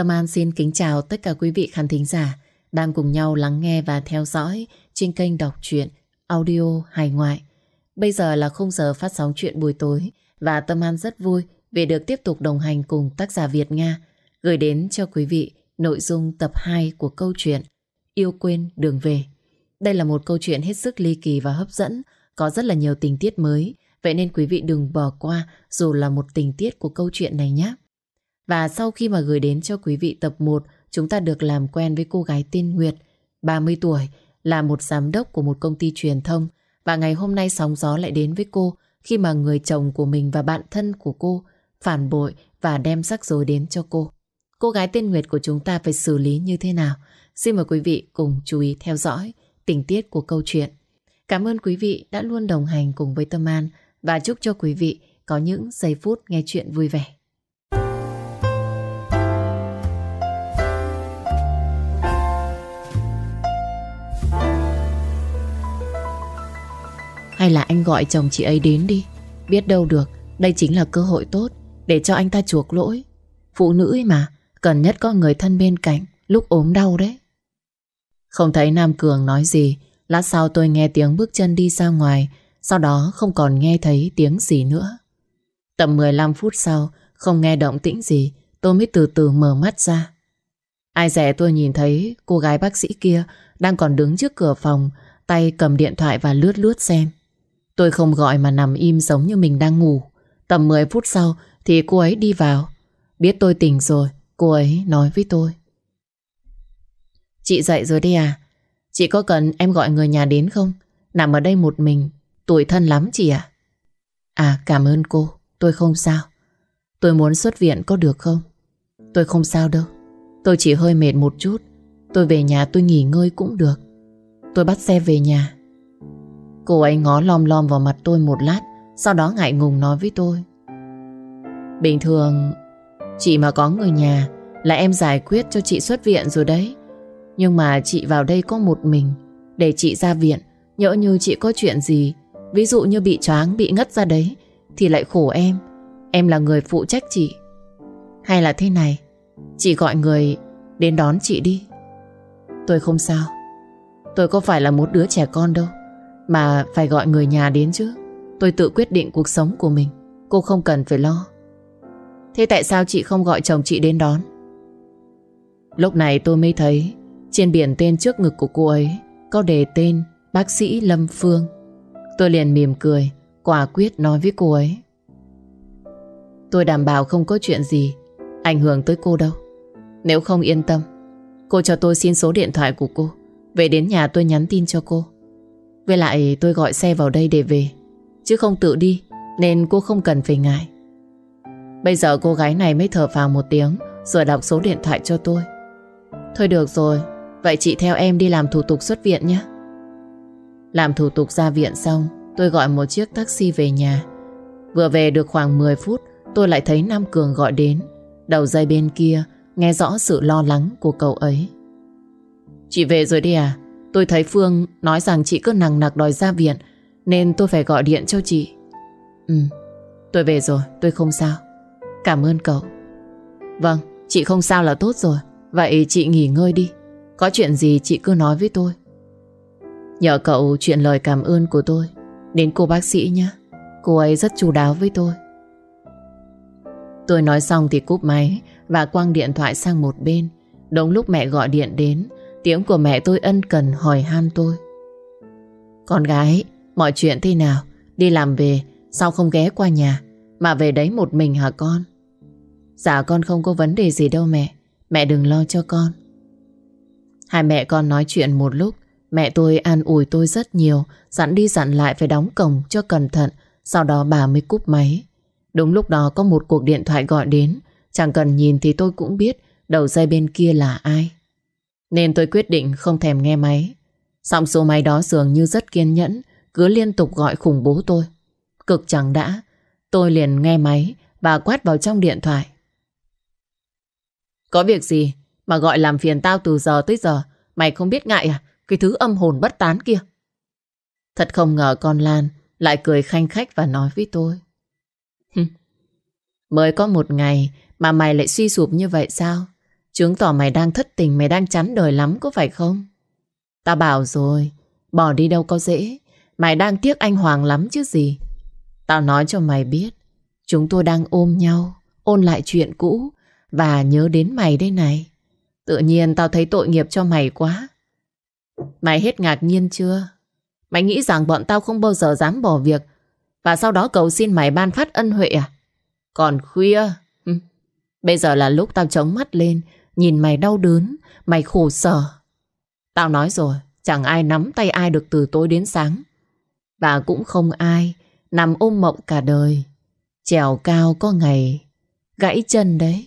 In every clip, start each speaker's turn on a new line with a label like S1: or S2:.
S1: Tâm An xin kính chào tất cả quý vị khán thính giả đang cùng nhau lắng nghe và theo dõi trên kênh đọc truyện audio hài ngoại. Bây giờ là khung giờ phát sóng chuyện buổi tối và Tâm An rất vui vì được tiếp tục đồng hành cùng tác giả Việt Nga gửi đến cho quý vị nội dung tập 2 của câu chuyện Yêu quên đường về. Đây là một câu chuyện hết sức ly kỳ và hấp dẫn, có rất là nhiều tình tiết mới, vậy nên quý vị đừng bỏ qua dù là một tình tiết của câu chuyện này nhé. Và sau khi mà gửi đến cho quý vị tập 1, chúng ta được làm quen với cô gái tên Nguyệt, 30 tuổi, là một giám đốc của một công ty truyền thông. Và ngày hôm nay sóng gió lại đến với cô khi mà người chồng của mình và bạn thân của cô phản bội và đem rắc rối đến cho cô. Cô gái tên Nguyệt của chúng ta phải xử lý như thế nào? Xin mời quý vị cùng chú ý theo dõi tình tiết của câu chuyện. Cảm ơn quý vị đã luôn đồng hành cùng với Tâm An và chúc cho quý vị có những giây phút nghe chuyện vui vẻ. Hay là anh gọi chồng chị ấy đến đi. Biết đâu được, Đây chính là cơ hội tốt Để cho anh ta chuộc lỗi. Phụ nữ ấy mà, Cần nhất có người thân bên cạnh, Lúc ốm đau đấy. Không thấy Nam Cường nói gì, Lát sau tôi nghe tiếng bước chân đi ra ngoài, Sau đó không còn nghe thấy tiếng gì nữa. Tầm 15 phút sau, Không nghe động tĩnh gì, Tôi mới từ từ mở mắt ra. Ai rẻ tôi nhìn thấy cô gái bác sĩ kia Đang còn đứng trước cửa phòng, Tay cầm điện thoại và lướt lướt xem. Tôi không gọi mà nằm im giống như mình đang ngủ. Tầm 10 phút sau thì cô ấy đi vào. Biết tôi tỉnh rồi, cô ấy nói với tôi. Chị dậy rồi đi à? Chị có cần em gọi người nhà đến không? Nằm ở đây một mình, tuổi thân lắm chị ạ. À? à cảm ơn cô, tôi không sao. Tôi muốn xuất viện có được không? Tôi không sao đâu. Tôi chỉ hơi mệt một chút. Tôi về nhà tôi nghỉ ngơi cũng được. Tôi bắt xe về nhà. Cô ấy ngó lom lom vào mặt tôi một lát, Sau đó ngại ngùng nói với tôi. Bình thường, Chị mà có người nhà Là em giải quyết cho chị xuất viện rồi đấy. Nhưng mà chị vào đây có một mình, Để chị ra viện, Nhỡ như chị có chuyện gì, Ví dụ như bị choáng, bị ngất ra đấy, Thì lại khổ em. Em là người phụ trách chị. Hay là thế này, Chị gọi người đến đón chị đi. Tôi không sao. Tôi có phải là một đứa trẻ con đâu mà phải gọi người nhà đến chứ. Tôi tự quyết định cuộc sống của mình. Cô không cần phải lo. Thế tại sao chị không gọi chồng chị đến đón? Lúc này tôi mới thấy, Trên biển tên trước ngực của cô ấy Có đề tên Bác sĩ Lâm Phương. Tôi liền mỉm cười, Quả quyết nói với cô ấy. Tôi đảm bảo không có chuyện gì Ảnh hưởng tới cô đâu. Nếu không yên tâm, Cô cho tôi xin số điện thoại của cô. Về đến nhà tôi nhắn tin cho cô với lại tôi gọi xe vào đây để về, Chứ không tự đi, Nên cô không cần phải ngại. Bây giờ cô gái này mới thở vào một tiếng, Rồi đọc số điện thoại cho tôi. Thôi được rồi, Vậy chị theo em đi làm thủ tục xuất viện nhé. Làm thủ tục ra viện xong, Tôi gọi một chiếc taxi về nhà. Vừa về được khoảng 10 phút, Tôi lại thấy Nam Cường gọi đến. Đầu dây bên kia, Nghe rõ sự lo lắng của cậu ấy. Chị về rồi đi à? Tôi thấy Phương nói rằng chị cứ nằng nặc đòi ra viện, Nên tôi phải gọi điện cho chị. Ừ Tôi về rồi, tôi không sao. Cảm ơn cậu. Vâng chị không sao là tốt rồi. Vậy chị nghỉ ngơi đi. Có chuyện gì chị cứ nói với tôi. Nhờ cậu chuyện lời cảm ơn của tôi, Đến cô bác sĩ nhé. Cô ấy rất chú đáo với tôi. Tôi nói xong thì cúp máy Và quăng điện thoại sang một bên. Đúng lúc mẹ gọi điện đến Tiếng của mẹ tôi ân cần hỏi han tôi. Con gái, Mọi chuyện thế nào? Đi làm về, Sao không ghé qua nhà? Mà về đấy một mình hả con? Dạ con không có vấn đề gì đâu mẹ. Mẹ đừng lo cho con. Hai mẹ con nói chuyện một lúc. Mẹ tôi an ủi tôi rất nhiều. Dặn đi dặn lại phải đóng cổng cho cẩn thận. Sau đó bà mới cúp máy. Đúng lúc đó có một cuộc điện thoại gọi đến. Chẳng cần nhìn thì tôi cũng biết Đầu dây bên kia là ai nên tôi quyết định không thèm nghe máy. Xong số máy đó dường như rất kiên nhẫn, Cứ liên tục gọi khủng bố tôi. Cực chẳng đã, Tôi liền nghe máy Và quát vào trong điện thoại. Có việc gì Mà gọi làm phiền tao từ giờ tới giờ? Mày không biết ngại à? Cái thứ âm hồn bất tán kia. Thật không ngờ con Lan Lại cười khanh khách và nói với tôi. Mới có một ngày Mà mày lại suy sụp như vậy sao? Chứng tỏ mày đang thất tình, mày đang chán đời lắm có phải không? Tao bảo rồi, bỏ đi đâu có dễ. Mày đang tiếc anh Hoàng lắm chứ gì. Tao nói cho mày biết, chúng tôi đang ôm nhau, ôn lại chuyện cũ và nhớ đến mày đây này. Tự nhiên tao thấy tội nghiệp cho mày quá. Mày hết ngạc nhiên chưa? Mày nghĩ rằng bọn tao không bao giờ dám bỏ việc và sau đó cầu xin mày ban phát ân huệ à? Còn khuya, bây giờ là lúc tao chống mắt lên, nhìn mày đau đớn, mày khổ sở. Tao nói rồi, chẳng ai nắm tay ai được từ tối đến sáng. Và cũng không ai nằm ôm mộng cả đời. Trèo cao có ngày, gãy chân đấy.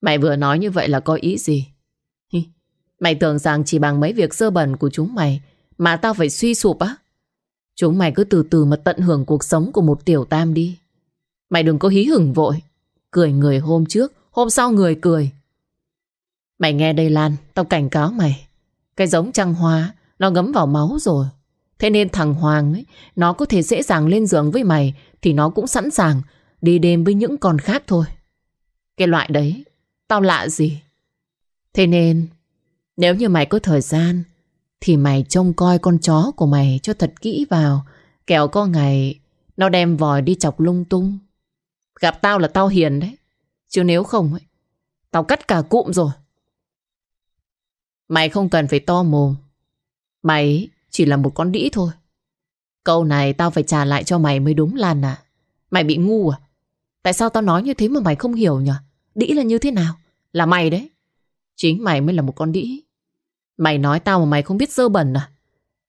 S1: Mày vừa nói như vậy là có ý gì? Mày tưởng rằng chỉ bằng mấy việc sơ bẩn của chúng mày mà tao phải suy sụp á? Chúng mày cứ từ từ mà tận hưởng cuộc sống của một tiểu tam đi. Mày đừng có hí hửng vội. Cười người hôm trước, hôm sau người cười. Mày nghe đây Lan, tao cảnh cáo mày. Cái giống trăng hoa, nó ngấm vào máu rồi. Thế nên thằng Hoàng ấy, nó có thể dễ dàng lên giường với mày thì nó cũng sẵn sàng đi đêm với những con khác thôi. Cái loại đấy, tao lạ gì. Thế nên, nếu như mày có thời gian thì mày trông coi con chó của mày cho thật kỹ vào. Kẻo có ngày nó đem vòi đi chọc lung tung. Gặp tao là tao hiền đấy. Chứ nếu không ấy, tao cắt cả cụm rồi. Mày không cần phải to mồm. Mày chỉ là một con đĩ thôi. Câu này tao phải trả lại cho mày mới đúng, Lan à. Mày bị ngu à? Tại sao tao nói như thế mà mày không hiểu nhỉ? Đĩ là như thế nào? Là mày đấy. Chính mày mới là một con đĩ. Mày nói tao mà mày không biết dơ bẩn à?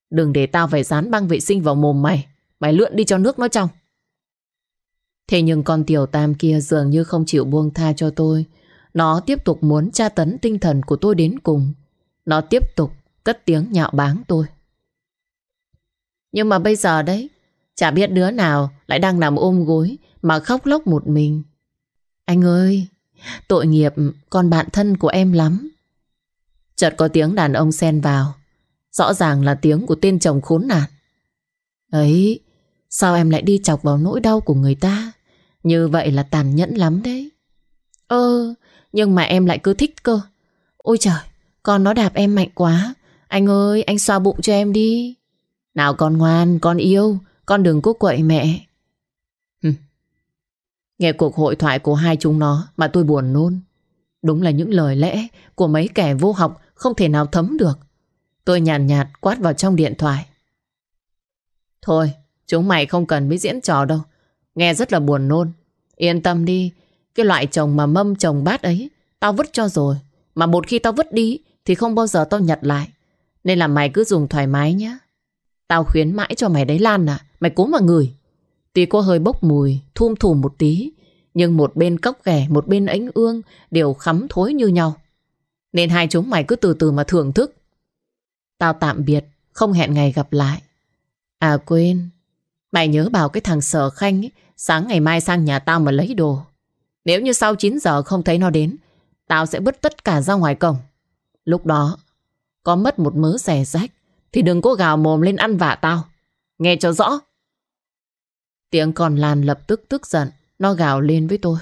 S1: Đừng để tao phải dán băng vệ sinh vào mồm mày. Mày lượn đi cho nước nó trong. Thế nhưng con tiểu tam kia dường như không chịu buông tha cho tôi. Nó tiếp tục muốn tra tấn tinh thần của tôi đến cùng. Nó tiếp tục cất tiếng nhạo báng tôi. Nhưng mà bây giờ đấy, chả biết đứa nào lại đang nằm ôm gối mà khóc lóc một mình. Anh ơi, tội nghiệp con bạn thân của em lắm. Chợt có tiếng đàn ông xen vào. Rõ ràng là tiếng của tên chồng khốn nạn. Ấy, sao em lại đi chọc vào nỗi đau của người ta? Như vậy là tàn nhẫn lắm đấy. Ơ, nhưng mà em lại cứ thích cơ. Ôi trời, con nó đạp em mạnh quá. Anh ơi, anh xoa bụng cho em đi. Nào con ngoan, con yêu, con đừng có quậy mẹ. Hừm. Nghe cuộc hội thoại của hai chúng nó mà tôi buồn nôn. Đúng là những lời lẽ của mấy kẻ vô học không thể nào thấm được. Tôi nhàn nhạt, nhạt quát vào trong điện thoại. Thôi, chúng mày không cần biết diễn trò đâu. Nghe rất là buồn nôn. Yên tâm đi, cái loại chồng mà mâm chồng bát ấy, tao vứt cho rồi. Mà một khi tao vứt đi, thì không bao giờ tao nhặt lại. Nên là mày cứ dùng thoải mái nhé. Tao khuyến mãi cho mày đấy Lan à, mày cố mà ngửi. Tuy có hơi bốc mùi, thum thùm một tí, nhưng một bên cốc ghẻ, một bên ánh ương đều khắm thối như nhau. Nên hai chúng mày cứ từ từ mà thưởng thức. Tao tạm biệt, không hẹn ngày gặp lại. À quên, mày nhớ bảo cái thằng Sở Khanh ấy, sáng ngày mai sang nhà tao mà lấy đồ. Nếu như sau 9 giờ không thấy nó đến, tao sẽ vứt tất cả ra ngoài cổng. Lúc đó, có mất một mớ rẻ rách, thì đừng có gào mồm lên ăn vạ tao. Nghe cho rõ. Tiếng con Lan lập tức tức giận, nó gào lên với tôi.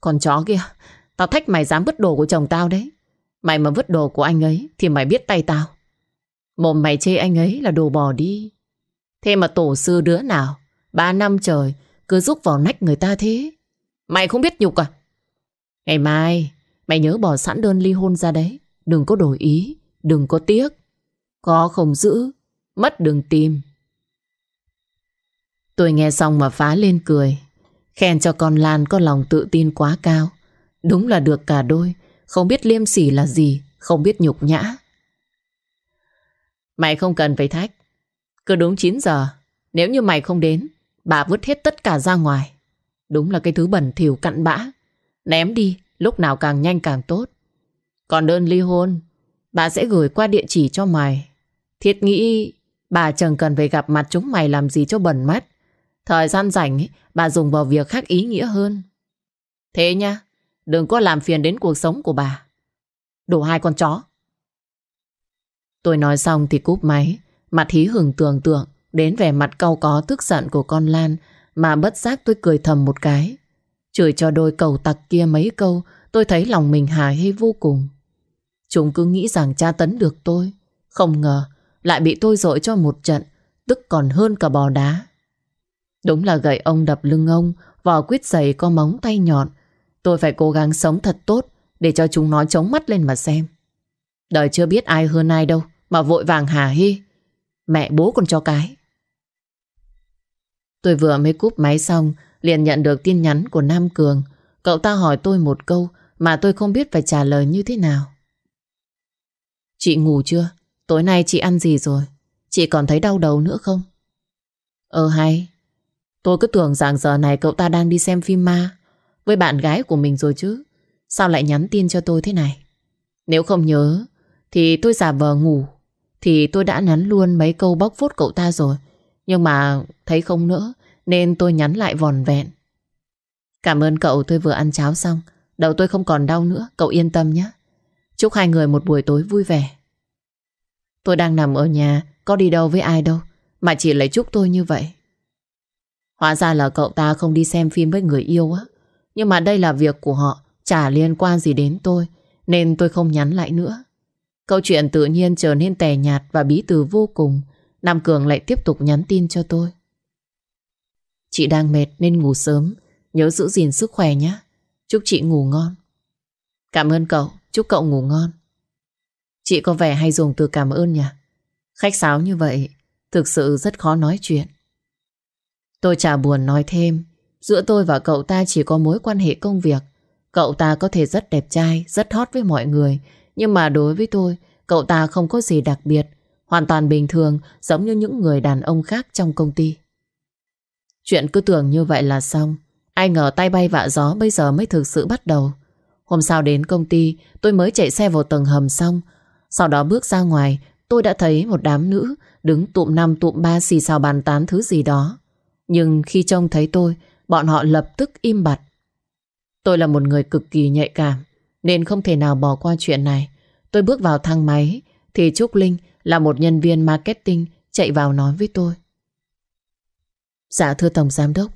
S1: Con chó kia, tao thách mày dám vứt đồ của chồng tao đấy. Mày mà vứt đồ của anh ấy thì mày biết tay tao. Mồm mày chê anh ấy là đồ bò đi. Thế mà tổ sư đứa nào, ba năm trời, cứ rúc vào nách người ta thế. Mày không biết nhục à? Ngày mai, mày nhớ bỏ sẵn đơn ly hôn ra đấy. Đừng có đổi ý, đừng có tiếc. Có không giữ, mất đừng tìm. Tôi nghe xong mà phá lên cười. Khen cho con Lan có lòng tự tin quá cao. Đúng là được cả đôi. Không biết liêm sỉ là gì, không biết nhục nhã. Mày không cần phải thách. Cứ đúng 9 giờ, nếu như mày không đến, bà vứt hết tất cả ra ngoài. Đúng là cái thứ bẩn thỉu cặn bã. Ném đi, lúc nào càng nhanh càng tốt. Còn đơn ly hôn, bà sẽ gửi qua địa chỉ cho mày. Thiết nghĩ bà chẳng cần phải gặp mặt chúng mày làm gì cho bẩn mắt. Thời gian rảnh ấy, bà dùng vào việc khác ý nghĩa hơn. Thế nha, đừng có làm phiền đến cuộc sống của bà. Đồ hai con chó. Tôi nói xong thì cúp máy, mặt hí hưởng tưởng tượng đến vẻ mặt cau có tức giận của con Lan mà bất giác tôi cười thầm một cái. Chửi cho đôi cầu tặc kia mấy câu tôi thấy lòng mình hài hê vô cùng. Chúng cứ nghĩ rằng tra tấn được tôi. Không ngờ lại bị tôi dội cho một trận, tức còn hơn cả bò đá. Đúng là gậy ông đập lưng ông, vò quyết giày có móng tay nhọn. Tôi phải cố gắng sống thật tốt để cho chúng nó chống mắt lên mà xem. Đời chưa biết ai hơn ai đâu, mà vội vàng hà hê. Mẹ bố còn cho cái. Tôi vừa mới cúp máy xong, liền nhận được tin nhắn của Nam Cường. Cậu ta hỏi tôi một câu mà tôi không biết phải trả lời như thế nào. Chị ngủ chưa? Tối nay chị ăn gì rồi? Chị còn thấy đau đầu nữa không? Ờ hay. Tôi cứ tưởng rằng giờ này cậu ta đang đi xem phim ma với bạn gái của mình rồi chứ. Sao lại nhắn tin cho tôi thế này? Nếu không nhớ, thì tôi giả vờ ngủ thì tôi đã nhắn luôn mấy câu bóc phốt cậu ta rồi. Nhưng mà thấy không nữa nên tôi nhắn lại vòn vẹn. Cảm ơn cậu tôi vừa ăn cháo xong. Đầu tôi không còn đau nữa, cậu yên tâm nhé. Chúc hai người một buổi tối vui vẻ. Tôi đang nằm ở nhà, có đi đâu với ai đâu, mà chỉ lấy chúc tôi như vậy. Hóa ra là cậu ta không đi xem phim với người yêu á. Nhưng mà đây là việc của họ, chả liên quan gì đến tôi, nên tôi không nhắn lại nữa. Câu chuyện tự nhiên trở nên tẻ nhạt và bí từ vô cùng. Nam Cường lại tiếp tục nhắn tin cho tôi. Chị đang mệt nên ngủ sớm, nhớ giữ gìn sức khỏe nhé. Chúc chị ngủ ngon. Cảm ơn cậu, chúc cậu ngủ ngon. Chị có vẻ hay dùng từ cảm ơn nhỉ? Khách sáo như vậy, thực sự rất khó nói chuyện. Tôi chả buồn nói thêm, giữa tôi và cậu ta chỉ có mối quan hệ công việc. Cậu ta có thể rất đẹp trai, rất hot với mọi người, nhưng mà đối với tôi, cậu ta không có gì đặc biệt, hoàn toàn bình thường giống như những người đàn ông khác trong công ty. Chuyện cứ tưởng như vậy là xong, ai ngờ tay bay vạ gió bây giờ mới thực sự bắt đầu. Hôm sau đến công ty, tôi mới chạy xe vào tầng hầm xong, sau đó bước ra ngoài, tôi đã thấy một đám nữ đứng tụm năm tụm ba xì xào bàn tán thứ gì đó. Nhưng khi trông thấy tôi, bọn họ lập tức im bặt. Tôi là một người cực kỳ nhạy cảm, nên không thể nào bỏ qua chuyện này. Tôi bước vào thang máy, thì Trúc Linh là một nhân viên marketing chạy vào nói với tôi. Dạ thưa Tổng Giám Đốc,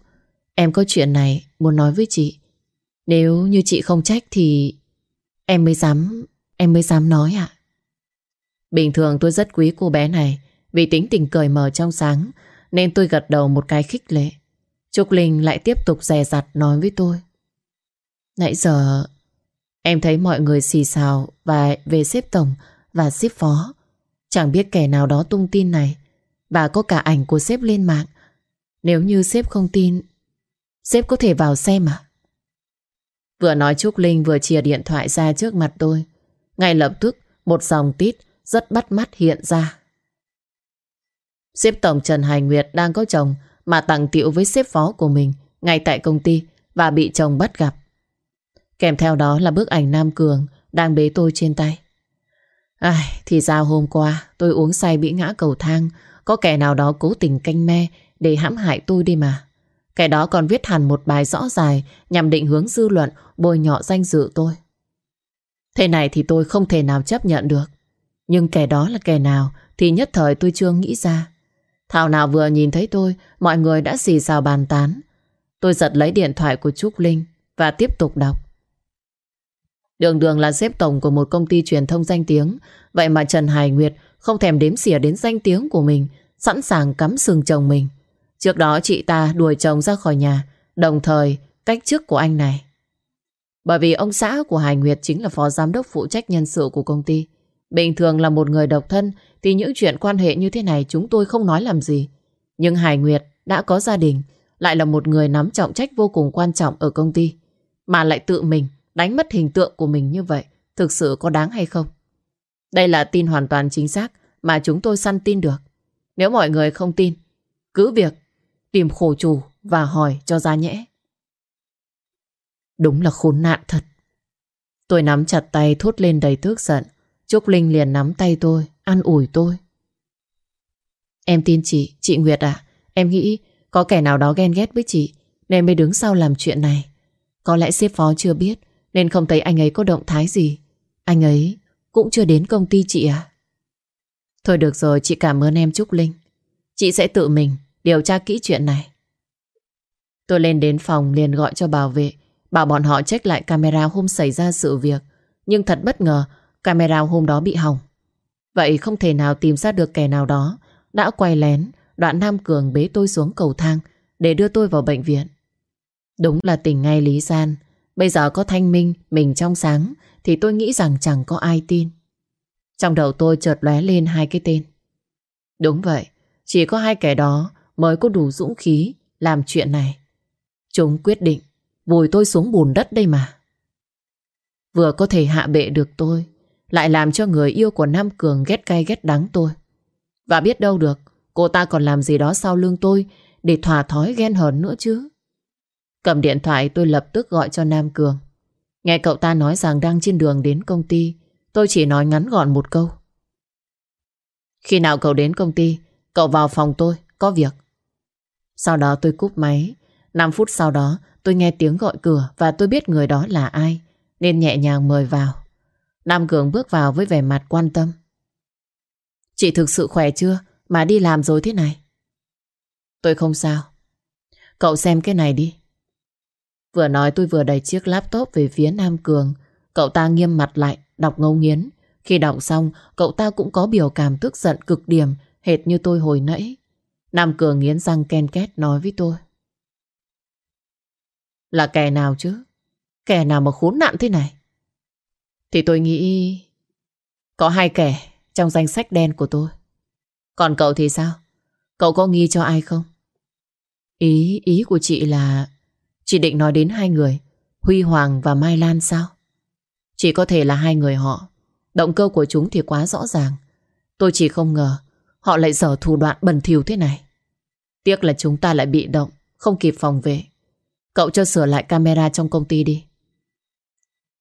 S1: em có chuyện này muốn nói với chị. Nếu như chị không trách thì em mới dám, em mới dám nói ạ. Bình thường tôi rất quý cô bé này vì tính tình cởi mở trong sáng nên tôi gật đầu một cái khích lệ. Trúc Linh lại tiếp tục dè dặt nói với tôi. Nãy giờ em thấy mọi người xì xào và về xếp tổng và xếp phó. Chẳng biết kẻ nào đó tung tin này và có cả ảnh của xếp lên mạng. Nếu như sếp không tin, sếp có thể vào xem à? Vừa nói Trúc Linh vừa chìa điện thoại ra trước mặt tôi. Ngay lập tức một dòng tít rất bắt mắt hiện ra. Sếp tổng Trần Hải Nguyệt đang có chồng mà tặng tiệu với sếp phó của mình ngay tại công ty và bị chồng bắt gặp. Kèm theo đó là bức ảnh Nam Cường đang bế tôi trên tay. Ai, thì ra hôm qua tôi uống say bị ngã cầu thang có kẻ nào đó cố tình canh me để hãm hại tôi đi mà. Kẻ đó còn viết hẳn một bài rõ dài nhằm định hướng dư luận bôi nhọ danh dự tôi. Thế này thì tôi không thể nào chấp nhận được. Nhưng kẻ đó là kẻ nào thì nhất thời tôi chưa nghĩ ra. Thảo nào vừa nhìn thấy tôi, mọi người đã xì xào bàn tán. Tôi giật lấy điện thoại của Trúc Linh và tiếp tục đọc. Đường đường là xếp tổng của một công ty truyền thông danh tiếng. Vậy mà Trần Hải Nguyệt không thèm đếm xỉa đến danh tiếng của mình, sẵn sàng cắm sừng chồng mình. Trước đó chị ta đuổi chồng ra khỏi nhà, đồng thời cách chức của anh này. Bởi vì ông xã của Hải Nguyệt chính là phó giám đốc phụ trách nhân sự của công ty. Bình thường là một người độc thân thì những chuyện quan hệ như thế này chúng tôi không nói làm gì. Nhưng Hải Nguyệt đã có gia đình, lại là một người nắm trọng trách vô cùng quan trọng ở công ty. Mà lại tự mình đánh mất hình tượng của mình như vậy, thực sự có đáng hay không? Đây là tin hoàn toàn chính xác mà chúng tôi săn tin được. Nếu mọi người không tin, cứ việc tìm khổ chủ và hỏi cho ra nhẽ. Đúng là khốn nạn thật. Tôi nắm chặt tay thốt lên đầy tức giận. Trúc Linh liền nắm tay tôi, an ủi tôi. Em tin chị, chị Nguyệt à, em nghĩ có kẻ nào đó ghen ghét với chị nên mới đứng sau làm chuyện này. Có lẽ sếp phó chưa biết nên không thấy anh ấy có động thái gì. Anh ấy cũng chưa đến công ty chị à? Thôi được rồi, chị cảm ơn em Trúc Linh. Chị sẽ tự mình điều tra kỹ chuyện này. Tôi lên đến phòng liền gọi cho bảo vệ. Bảo bọn họ check lại camera hôm xảy ra sự việc. Nhưng thật bất ngờ, Camera hôm đó bị hỏng. Vậy không thể nào tìm ra được kẻ nào đó. Đã quay lén, Đoạn Nam Cường bế tôi xuống cầu thang Để đưa tôi vào bệnh viện. Đúng là tình ngay Lý Gian. Bây giờ có thanh minh, Mình trong sáng, Thì tôi nghĩ rằng chẳng có ai tin. Trong đầu tôi chợt lóe lên hai cái tên. Đúng vậy, Chỉ có hai kẻ đó Mới có đủ dũng khí Làm chuyện này. Chúng quyết định Vùi tôi xuống bùn đất đây mà. Vừa có thể hạ bệ được tôi, Lại làm cho người yêu của Nam Cường ghét cay ghét đắng tôi. Và biết đâu được, Cô ta còn làm gì đó sau lưng tôi Để thỏa thói ghen hờn nữa chứ. Cầm điện thoại tôi lập tức gọi cho Nam Cường. Nghe cậu ta nói rằng đang trên đường đến công ty, Tôi chỉ nói ngắn gọn một câu. Khi nào cậu đến công ty, Cậu vào phòng tôi, Có việc. Sau đó tôi cúp máy. 5 phút sau đó tôi nghe tiếng gọi cửa Và tôi biết người đó là ai Nên nhẹ nhàng mời vào. Nam Cường bước vào với vẻ mặt quan tâm. Chị thực sự khỏe chưa? Mà đi làm rồi thế này. Tôi không sao. Cậu xem cái này đi. Vừa nói tôi vừa đẩy chiếc laptop về phía Nam Cường. Cậu ta nghiêm mặt lại, đọc ngấu nghiến. Khi đọc xong, cậu ta cũng có biểu cảm tức giận cực điểm, hệt như tôi hồi nãy. Nam Cường nghiến răng ken két nói với tôi. Là kẻ nào chứ? Kẻ nào mà khốn nạn thế này? Thì tôi nghĩ... Có hai kẻ trong danh sách đen của tôi. Còn cậu thì sao? Cậu có nghi cho ai không? Ý, ý của chị là Chị định nói đến hai người Huy Hoàng và Mai Lan sao Chỉ có thể là hai người họ Động cơ của chúng thì quá rõ ràng Tôi chỉ không ngờ Họ lại dở thủ đoạn bẩn thỉu thế này Tiếc là chúng ta lại bị động Không kịp phòng vệ Cậu cho sửa lại camera trong công ty đi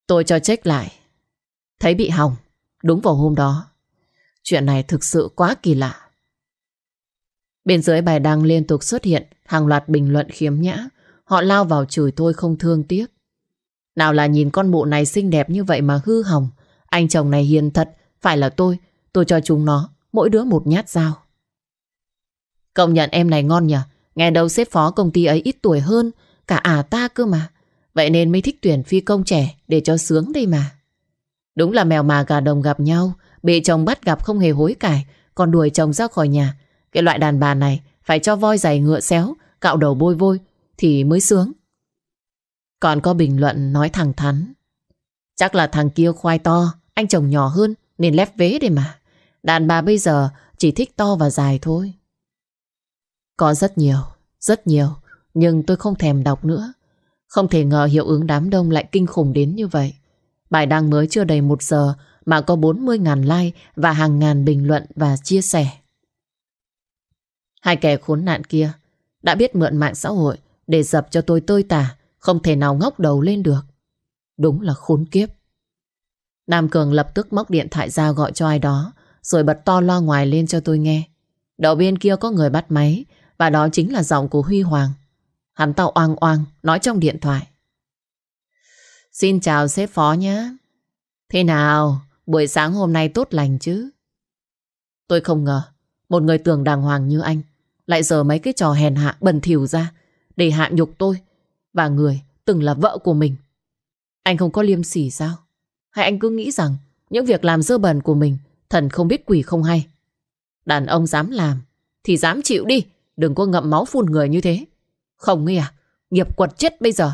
S1: Tôi cho check lại Thấy bị hỏng Đúng vào hôm đó Chuyện này thực sự quá kỳ lạ Bên dưới bài đăng liên tục xuất hiện Hàng loạt bình luận khiếm nhã Họ lao vào chửi tôi không thương tiếc. Nào là nhìn con mụ này xinh đẹp như vậy mà hư hỏng. Anh chồng này hiền thật, phải là tôi. Tôi cho chúng nó, mỗi đứa một nhát dao. Công nhận em này ngon nhỉ? Nghe đâu xếp phó công ty ấy ít tuổi hơn, cả ả ta cơ mà. Vậy nên mới thích tuyển phi công trẻ để cho sướng đây mà. Đúng là mèo mà gà đồng gặp nhau, bị chồng bắt gặp không hề hối cải, còn đuổi chồng ra khỏi nhà. Cái loại đàn bà này phải cho voi giày ngựa xéo, cạo đầu bôi vôi, thì mới sướng. Còn có bình luận nói thẳng thắn. Chắc là thằng kia khoai to, anh chồng nhỏ hơn nên lép vế đây mà. Đàn bà bây giờ chỉ thích to và dài thôi. Có rất nhiều, rất nhiều, nhưng tôi không thèm đọc nữa. Không thể ngờ hiệu ứng đám đông lại kinh khủng đến như vậy. Bài đăng mới chưa đầy một giờ mà có 40.000 like và hàng ngàn bình luận và chia sẻ. Hai kẻ khốn nạn kia đã biết mượn mạng xã hội để dập cho tôi tơi tả, không thể nào ngóc đầu lên được. Đúng là khốn kiếp. Nam Cường lập tức móc điện thoại ra gọi cho ai đó, rồi bật to lo ngoài lên cho tôi nghe. Đầu bên kia có người bắt máy, và đó chính là giọng của Huy Hoàng. Hắn tao oang oang, nói trong điện thoại. Xin chào sếp phó nhé. Thế nào, buổi sáng hôm nay tốt lành chứ? Tôi không ngờ, một người tưởng đàng hoàng như anh, lại giờ mấy cái trò hèn hạ bẩn thỉu ra, để hạ nhục tôi và người từng là vợ của mình. Anh không có liêm sỉ sao? Hay anh cứ nghĩ rằng những việc làm dơ bẩn của mình thần không biết quỷ không hay? Đàn ông dám làm thì dám chịu đi, đừng có ngậm máu phun người như thế. Không nghe à? Nghiệp quật chết bây giờ.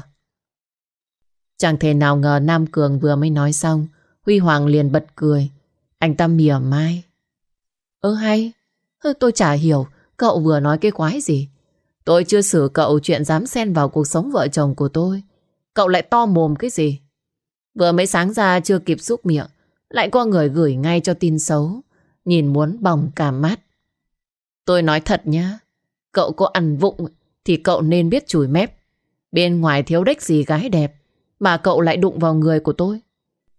S1: Chẳng thể nào ngờ Nam Cường vừa mới nói xong, Huy Hoàng liền bật cười. Anh ta mỉa mai. Ơ hay, tôi chả hiểu cậu vừa nói cái quái gì. Tôi chưa xử cậu chuyện dám xen vào cuộc sống vợ chồng của tôi. Cậu lại to mồm cái gì? Vừa mới sáng ra chưa kịp xúc miệng, lại có người gửi ngay cho tin xấu, nhìn muốn bỏng cả mắt. Tôi nói thật nhá, cậu có ăn vụng thì cậu nên biết chùi mép. Bên ngoài thiếu đếch gì gái đẹp, mà cậu lại đụng vào người của tôi.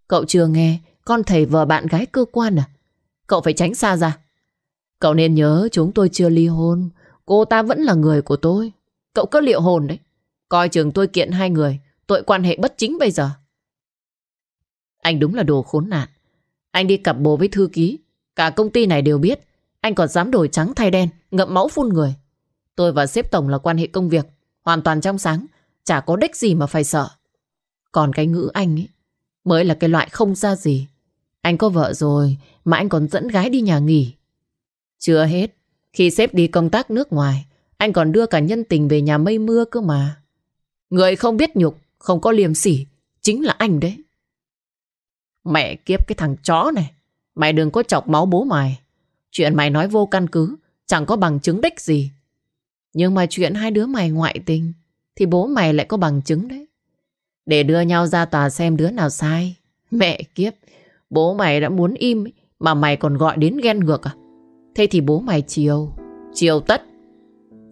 S1: Cậu chưa nghe con thầy vợ bạn gái cơ quan à? Cậu phải tránh xa ra. Cậu nên nhớ chúng tôi chưa ly hôn, Cô ta vẫn là người của tôi. Cậu cứ liệu hồn đấy. Coi chừng tôi kiện hai người. Tội quan hệ bất chính bây giờ. Anh đúng là đồ khốn nạn. Anh đi cặp bồ với thư ký. Cả công ty này đều biết. Anh còn dám đổi trắng thay đen, ngậm máu phun người. Tôi và xếp tổng là quan hệ công việc. Hoàn toàn trong sáng. Chả có đích gì mà phải sợ. Còn cái ngữ anh ấy mới là cái loại không ra gì. Anh có vợ rồi mà anh còn dẫn gái đi nhà nghỉ. Chưa hết, khi xếp đi công tác nước ngoài, anh còn đưa cả nhân tình về nhà mây mưa cơ mà. Người không biết nhục, không có liềm sỉ, chính là anh đấy. Mẹ kiếp cái thằng chó này, mày đừng có chọc máu bố mày. Chuyện mày nói vô căn cứ, chẳng có bằng chứng đích gì. Nhưng mà chuyện hai đứa mày ngoại tình, thì bố mày lại có bằng chứng đấy. Để đưa nhau ra tòa xem đứa nào sai. Mẹ kiếp, bố mày đã muốn im mà mày còn gọi đến ghen ngược à? Thế thì bố mày chiều, chiều tất.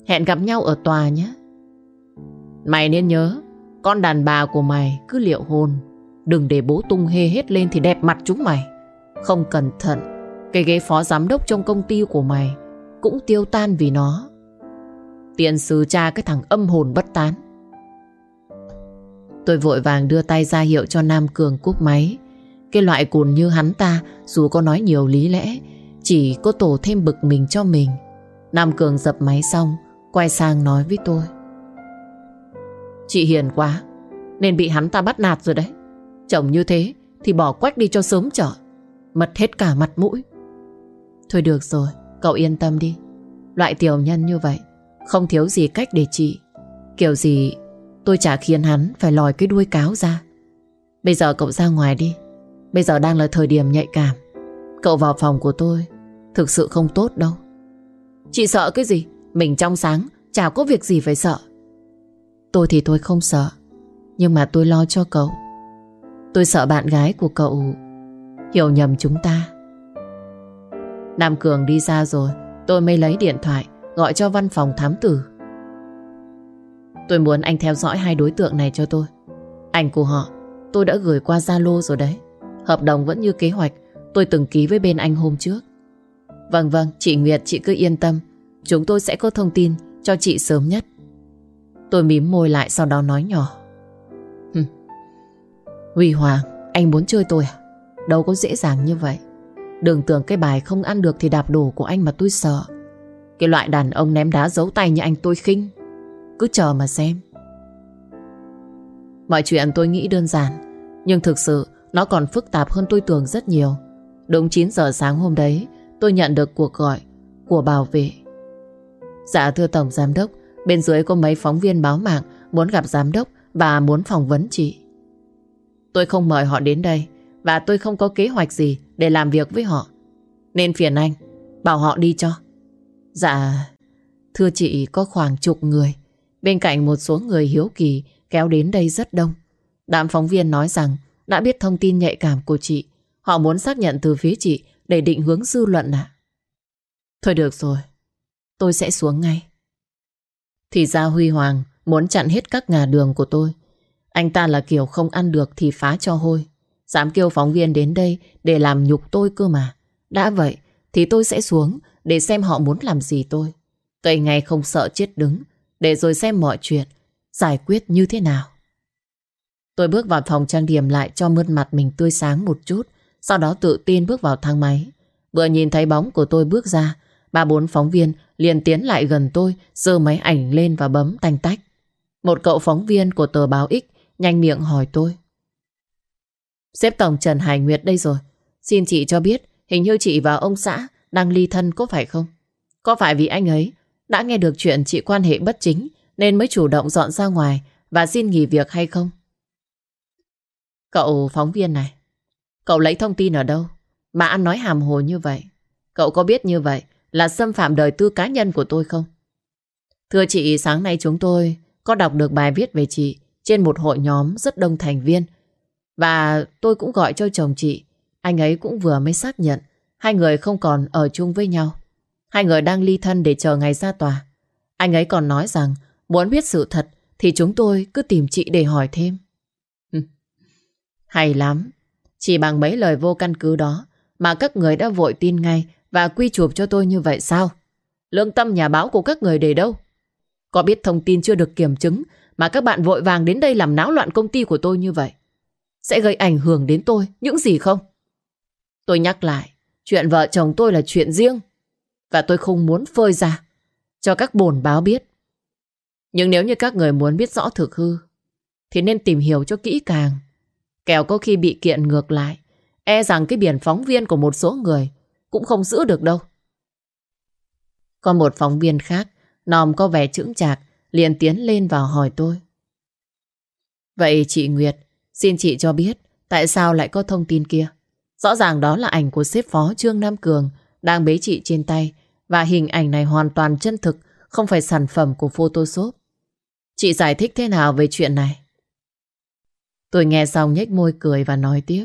S1: Hẹn gặp nhau ở tòa nhé. Mày nên nhớ, con đàn bà của mày cứ liệu hồn. Đừng để bố tung hê hết lên thì đẹp mặt chúng mày. Không cẩn thận, cái ghế phó giám đốc trong công ty của mày cũng tiêu tan vì nó. Tiền xử cha cái thằng âm hồn bất tán. Tôi vội vàng đưa tay ra hiệu cho Nam Cường cúp máy. Cái loại cùn như hắn ta dù có nói nhiều lý lẽ chỉ có tổ thêm bực mình cho mình. Nam Cường dập máy xong quay sang nói với tôi. Chị hiền quá nên bị hắn ta bắt nạt rồi đấy. Chồng như thế thì bỏ quách đi cho sớm chở. Mất hết cả mặt mũi. Thôi được rồi, cậu yên tâm đi. Loại tiểu nhân như vậy không thiếu gì cách để trị. Kiểu gì tôi chả khiến hắn phải lòi cái đuôi cáo ra. Bây giờ cậu ra ngoài đi. Bây giờ đang là thời điểm nhạy cảm. Cậu vào phòng của tôi thực sự không tốt đâu. Chị sợ cái gì? Mình trong sáng, chả có việc gì phải sợ. Tôi thì tôi không sợ. Nhưng mà tôi lo cho cậu. Tôi sợ bạn gái của cậu hiểu nhầm chúng ta. Nam Cường đi ra rồi, tôi mới lấy điện thoại gọi cho văn phòng thám tử. Tôi muốn anh theo dõi hai đối tượng này cho tôi. Ảnh của họ tôi đã gửi qua Zalo rồi đấy. Hợp đồng vẫn như kế hoạch tôi từng ký với bên anh hôm trước. Vâng vâng, chị Nguyệt chị cứ yên tâm. Chúng tôi sẽ có thông tin cho chị sớm nhất. Tôi mím môi lại sau đó nói nhỏ. Hừm. Huy Hoàng, anh muốn chơi tôi à? Đâu có dễ dàng như vậy. Đừng tưởng cái bài không ăn được thì đạp đổ của anh mà tôi sợ. Cái loại đàn ông ném đá giấu tay như anh tôi khinh. Cứ chờ mà xem. Mọi chuyện tôi nghĩ đơn giản, nhưng thực sự nó còn phức tạp hơn tôi tưởng rất nhiều. Đúng 9 giờ sáng hôm đấy, tôi nhận được cuộc gọi của bảo vệ. Dạ thưa Tổng Giám Đốc, bên dưới có mấy phóng viên báo mạng muốn gặp Giám Đốc và muốn phỏng vấn chị. Tôi không mời họ đến đây và tôi không có kế hoạch gì để làm việc với họ. Nên phiền anh, bảo họ đi cho. Dạ, thưa chị có khoảng chục người. Bên cạnh một số người hiếu kỳ kéo đến đây rất đông. Đám phóng viên nói rằng đã biết thông tin nhạy cảm của chị. Họ muốn xác nhận từ phía chị để định hướng dư luận ạ. Thôi được rồi, tôi sẽ xuống ngay. Thì ra Huy Hoàng muốn chặn hết các ngà đường của tôi. Anh ta là kiểu không ăn được thì phá cho hôi. Dám kêu phóng viên đến đây để làm nhục tôi cơ mà. Đã vậy thì tôi sẽ xuống để xem họ muốn làm gì tôi. Cây ngày không sợ chết đứng để rồi xem mọi chuyện giải quyết như thế nào. Tôi bước vào phòng trang điểm lại cho mơn mặt mình tươi sáng một chút, sau đó tự tin bước vào thang máy. Vừa nhìn thấy bóng của tôi bước ra, ba bốn phóng viên liền tiến lại gần tôi, giơ máy ảnh lên và bấm tanh tách. Một cậu phóng viên của tờ báo X nhanh miệng hỏi tôi. Xếp tổng Trần Hải Nguyệt đây rồi. Xin chị cho biết hình như chị và ông xã đang ly thân có phải không? Có phải vì anh ấy đã nghe được chuyện chị quan hệ bất chính nên mới chủ động dọn ra ngoài và xin nghỉ việc hay không? Cậu phóng viên này, cậu lấy thông tin ở đâu mà ăn nói hàm hồ như vậy? Cậu có biết như vậy là xâm phạm đời tư cá nhân của tôi không? Thưa chị, sáng nay chúng tôi có đọc được bài viết về chị trên một hội nhóm rất đông thành viên. Và tôi cũng gọi cho chồng chị. Anh ấy cũng vừa mới xác nhận, hai người không còn ở chung với nhau. Hai người đang ly thân để chờ ngày ra tòa. Anh ấy còn nói rằng, muốn biết sự thật thì chúng tôi cứ tìm chị để hỏi thêm. Ừ. Hay lắm. Chỉ bằng mấy lời vô căn cứ đó mà các người đã vội tin ngay và quy chụp cho tôi như vậy sao? Lương tâm nhà báo của các người để đâu? Có biết thông tin chưa được kiểm chứng mà các bạn vội vàng đến đây làm náo loạn công ty của tôi như vậy? Sẽ gây ảnh hưởng đến tôi những gì không? Tôi nhắc lại, chuyện vợ chồng tôi là chuyện riêng và tôi không muốn phơi ra cho các bồn báo biết. Nhưng nếu như các người muốn biết rõ thực hư thì nên tìm hiểu cho kỹ càng. Kẻo có khi bị kiện ngược lại, e rằng cái biển phóng viên của một số người cũng không giữ được đâu. Có một phóng viên khác, nòm có vẻ chững chạc, liền tiến lên và hỏi tôi. Vậy chị Nguyệt, xin chị cho biết tại sao lại có thông tin kia? Rõ ràng đó là ảnh của sếp phó Trương Nam Cường đang bế chị trên tay và hình ảnh này hoàn toàn chân thực, không phải sản phẩm của Photoshop. Chị giải thích thế nào về chuyện này? Tôi nghe xong nhếch môi cười và nói tiếp.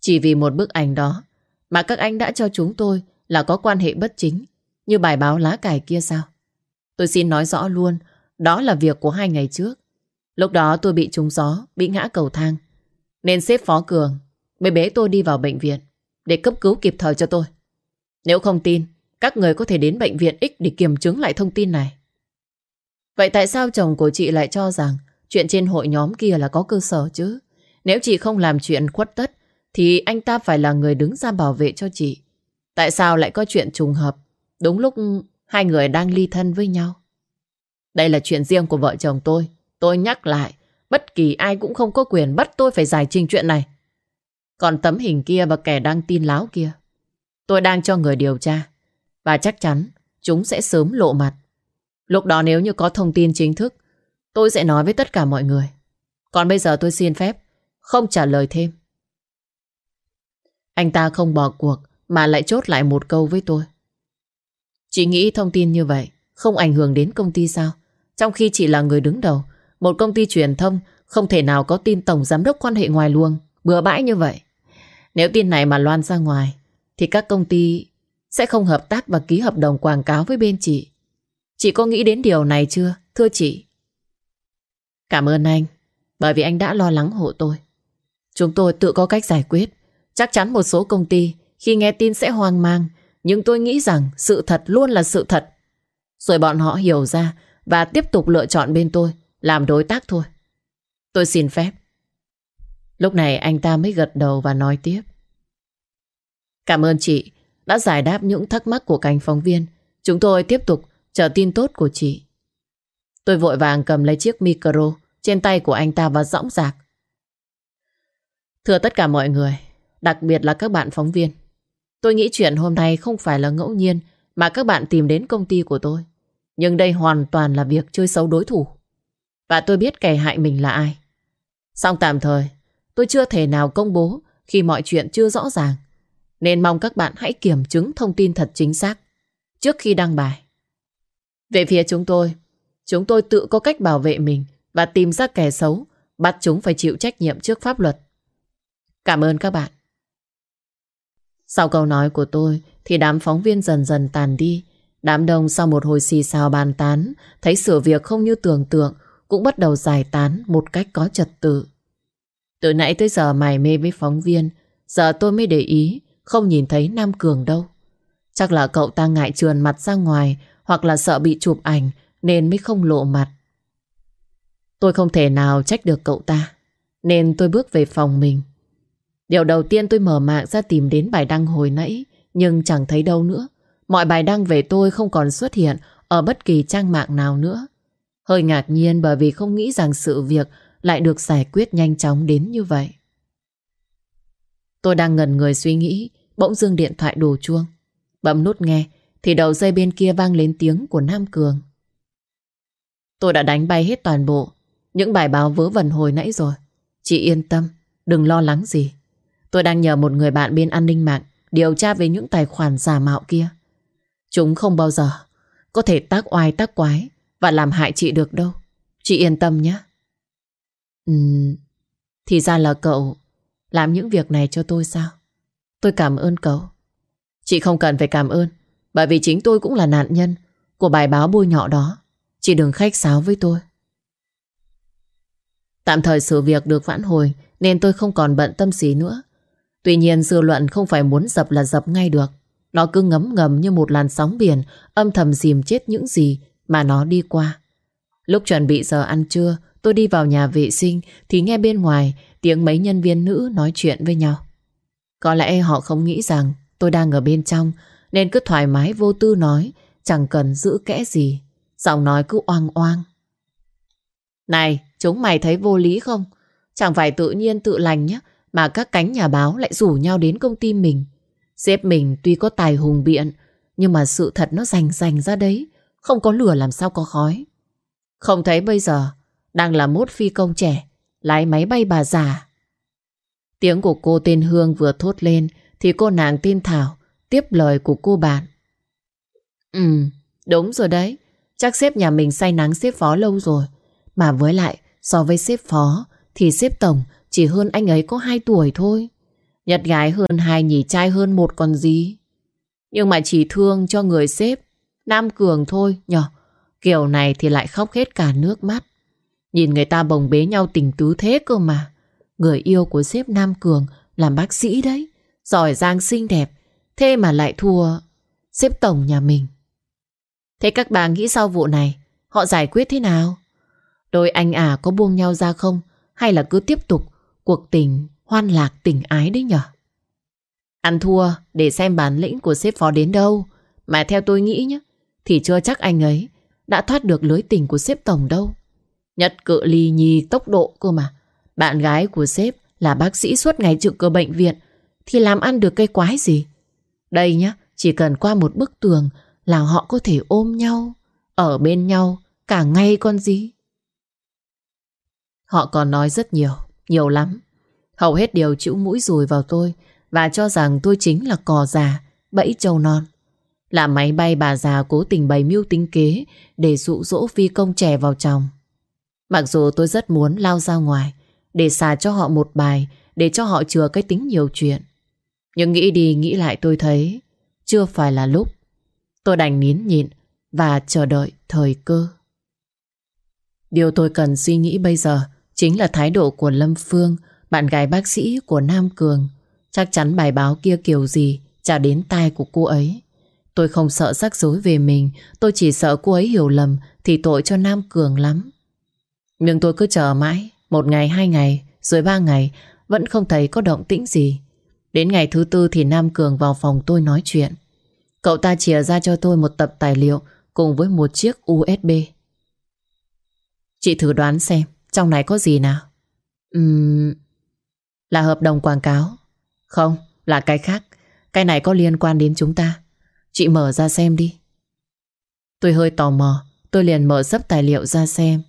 S1: Chỉ vì một bức ảnh đó mà các anh đã cho chúng tôi là có quan hệ bất chính như bài báo lá cải kia sao? Tôi xin nói rõ luôn, đó là việc của hai ngày trước. Lúc đó tôi bị trúng gió, bị ngã cầu thang. Nên sếp Phó Cường mới bế tôi đi vào bệnh viện để cấp cứu kịp thời cho tôi. Nếu không tin, các người có thể đến bệnh viện X để kiểm chứng lại thông tin này. Vậy tại sao chồng của chị lại cho rằng chuyện trên hội nhóm kia là có cơ sở chứ? Nếu chị không làm chuyện khuất tất, thì anh ta phải là người đứng ra bảo vệ cho chị. Tại sao lại có chuyện trùng hợp đúng lúc hai người đang ly thân với nhau? Đây là chuyện riêng của vợ chồng tôi. Tôi nhắc lại, bất kỳ ai cũng không có quyền bắt tôi phải giải trình chuyện này. Còn tấm hình kia và kẻ đăng tin láo kia, tôi đang cho người điều tra. Và chắc chắn chúng sẽ sớm lộ mặt. Lúc đó nếu như có thông tin chính thức, tôi sẽ nói với tất cả mọi người. Còn bây giờ tôi xin phép, không trả lời thêm. Anh ta không bỏ cuộc mà lại chốt lại một câu với tôi. Chị nghĩ thông tin như vậy không ảnh hưởng đến công ty sao? Trong khi chị là người đứng đầu, một công ty truyền thông không thể nào có tin tổng giám đốc quan hệ ngoài luồng, bừa bãi như vậy. Nếu tin này mà loan ra ngoài, thì các công ty sẽ không hợp tác và ký hợp đồng quảng cáo với bên chị. Chị có nghĩ đến điều này chưa, thưa chị? Cảm ơn anh, bởi vì anh đã lo lắng hộ tôi. Chúng tôi tự có cách giải quyết. Chắc chắn một số công ty khi nghe tin sẽ hoang mang, nhưng tôi nghĩ rằng sự thật luôn là sự thật. Rồi bọn họ hiểu ra và tiếp tục lựa chọn bên tôi làm đối tác thôi. Tôi xin phép. Lúc này anh ta mới gật đầu và nói tiếp. Cảm ơn chị đã giải đáp những thắc mắc của cánh phóng viên. Chúng tôi tiếp tục chờ tin tốt của chị. Tôi vội vàng cầm lấy chiếc micro trên tay của anh ta và dõng dạc. Thưa tất cả mọi người, đặc biệt là các bạn phóng viên. Tôi nghĩ chuyện hôm nay không phải là ngẫu nhiên mà các bạn tìm đến công ty của tôi. Nhưng đây hoàn toàn là việc chơi xấu đối thủ. Và tôi biết kẻ hại mình là ai. Xong tạm thời, tôi chưa thể nào công bố khi mọi chuyện chưa rõ ràng. Nên mong các bạn hãy kiểm chứng thông tin thật chính xác trước khi đăng bài. Về phía chúng tôi, chúng tôi tự có cách bảo vệ mình và tìm ra kẻ xấu, bắt chúng phải chịu trách nhiệm trước pháp luật. Cảm ơn các bạn. Sau câu nói của tôi thì đám phóng viên dần dần tàn đi. Đám đông sau một hồi xì xào bàn tán, thấy sự việc không như tưởng tượng, cũng bắt đầu giải tán một cách có trật tự. Từ nãy tới giờ mày mê với phóng viên, giờ tôi mới để ý, không nhìn thấy Nam Cường đâu. Chắc là cậu ta ngại trườn mặt ra ngoài hoặc là sợ bị chụp ảnh nên mới không lộ mặt. Tôi không thể nào trách được cậu ta, nên tôi bước về phòng mình. Điều đầu tiên tôi mở mạng ra tìm đến bài đăng hồi nãy, nhưng chẳng thấy đâu nữa. Mọi bài đăng về tôi không còn xuất hiện ở bất kỳ trang mạng nào nữa. Hơi ngạc nhiên bởi vì không nghĩ rằng sự việc lại được giải quyết nhanh chóng đến như vậy. Tôi đang ngần người suy nghĩ, bỗng dưng điện thoại đổ chuông. Bấm nút nghe, thì đầu dây bên kia vang lên tiếng của Nam Cường. Tôi đã đánh bay hết toàn bộ những bài báo vớ vẩn hồi nãy rồi. Chị yên tâm, đừng lo lắng gì. Tôi đang nhờ một người bạn bên an ninh mạng điều tra về những tài khoản giả mạo kia. Chúng không bao giờ có thể tác oai tác quái và làm hại chị được đâu. Chị yên tâm nhé. Ừ, thì ra là cậu làm những việc này cho tôi sao? Tôi cảm ơn cậu. Chị không cần phải cảm ơn, bởi vì chính tôi cũng là nạn nhân của bài báo bôi nhọ đó. Chị đừng khách sáo với tôi. Tạm thời sự việc được vãn hồi nên tôi không còn bận tâm gì nữa. Tuy nhiên dư luận không phải muốn dập là dập ngay được. Nó cứ ngấm ngầm như một làn sóng biển âm thầm dìm chết những gì mà nó đi qua. Lúc chuẩn bị giờ ăn trưa, tôi đi vào nhà vệ sinh thì nghe bên ngoài tiếng mấy nhân viên nữ nói chuyện với nhau. Có lẽ họ không nghĩ rằng tôi đang ở bên trong nên cứ thoải mái vô tư nói chẳng cần giữ kẽ gì. Giọng nói cứ oang oang. Này, chúng mày thấy vô lý không? Chẳng phải tự nhiên tự lành nhá, mà các cánh nhà báo lại rủ nhau đến công ty mình. Sếp mình tuy có tài hùng biện, nhưng mà sự thật nó rành rành ra đấy, không có lửa làm sao có khói. Không thấy bây giờ, đang là mốt phi công trẻ, lái máy bay bà già. Tiếng của cô tên Hương vừa thốt lên, thì cô nàng tin Thảo tiếp lời của cô bạn. Ừ, đúng rồi đấy. Chắc sếp nhà mình say nắng sếp phó lâu rồi. Mà với lại, so với sếp phó, thì sếp tổng chỉ hơn anh ấy có 2 tuổi thôi. Nhật gái hơn hai nhỉ trai hơn một còn gì. Nhưng mà chỉ thương cho người sếp, Nam Cường thôi nhở. Kiểu này thì lại khóc hết cả nước mắt. Nhìn người ta bồng bế nhau tình tứ thế cơ mà. Người yêu của sếp Nam Cường làm bác sĩ đấy. Giỏi giang xinh đẹp. Thế mà lại thua sếp tổng nhà mình. Thế các bà nghĩ sau vụ này, Họ giải quyết thế nào Đôi anh à có buông nhau ra không Hay là cứ tiếp tục Cuộc tình hoan lạc tình ái đấy nhở Ăn thua Để xem bản lĩnh của sếp phó đến đâu Mà theo tôi nghĩ nhé Thì chưa chắc anh ấy Đã thoát được lưới tình của sếp tổng đâu Nhật cự ly nhì tốc độ cơ mà Bạn gái của sếp Là bác sĩ suốt ngày trực cơ bệnh viện Thì làm ăn được cây quái gì Đây nhá Chỉ cần qua một bức tường là họ có thể ôm nhau, ở bên nhau cả ngày con gì. Họ còn nói rất nhiều, nhiều lắm. Hầu hết đều chịu mũi rùi vào tôi và cho rằng tôi chính là cò già, bẫy trâu non. Là máy bay bà già cố tình bày mưu tính kế để dụ dỗ phi công trẻ vào chồng. Mặc dù tôi rất muốn lao ra ngoài để xả cho họ một bài để cho họ chừa cái tính nhiều chuyện. Nhưng nghĩ đi nghĩ lại tôi thấy chưa phải là lúc Tôi đành nín nhịn và chờ đợi thời cơ. Điều tôi cần suy nghĩ bây giờ chính là thái độ của Lâm Phương, bạn gái bác sĩ của Nam Cường. Chắc chắn bài báo kia kiểu gì chả đến tai của cô ấy. Tôi không sợ rắc rối về mình, tôi chỉ sợ cô ấy hiểu lầm thì tội cho Nam Cường lắm. Nhưng tôi cứ chờ mãi, một ngày, hai ngày, rồi ba ngày, vẫn không thấy có động tĩnh gì. Đến ngày thứ tư thì Nam Cường vào phòng tôi nói chuyện. Cậu ta chia ra cho tôi một tập tài liệu cùng với một chiếc USB. Chị thử đoán xem trong này có gì nào. Uhm, là hợp đồng quảng cáo. Không, là cái khác. Cái này có liên quan đến chúng ta. Chị mở ra xem đi. Tôi hơi tò mò, tôi liền mở sấp tài liệu ra xem.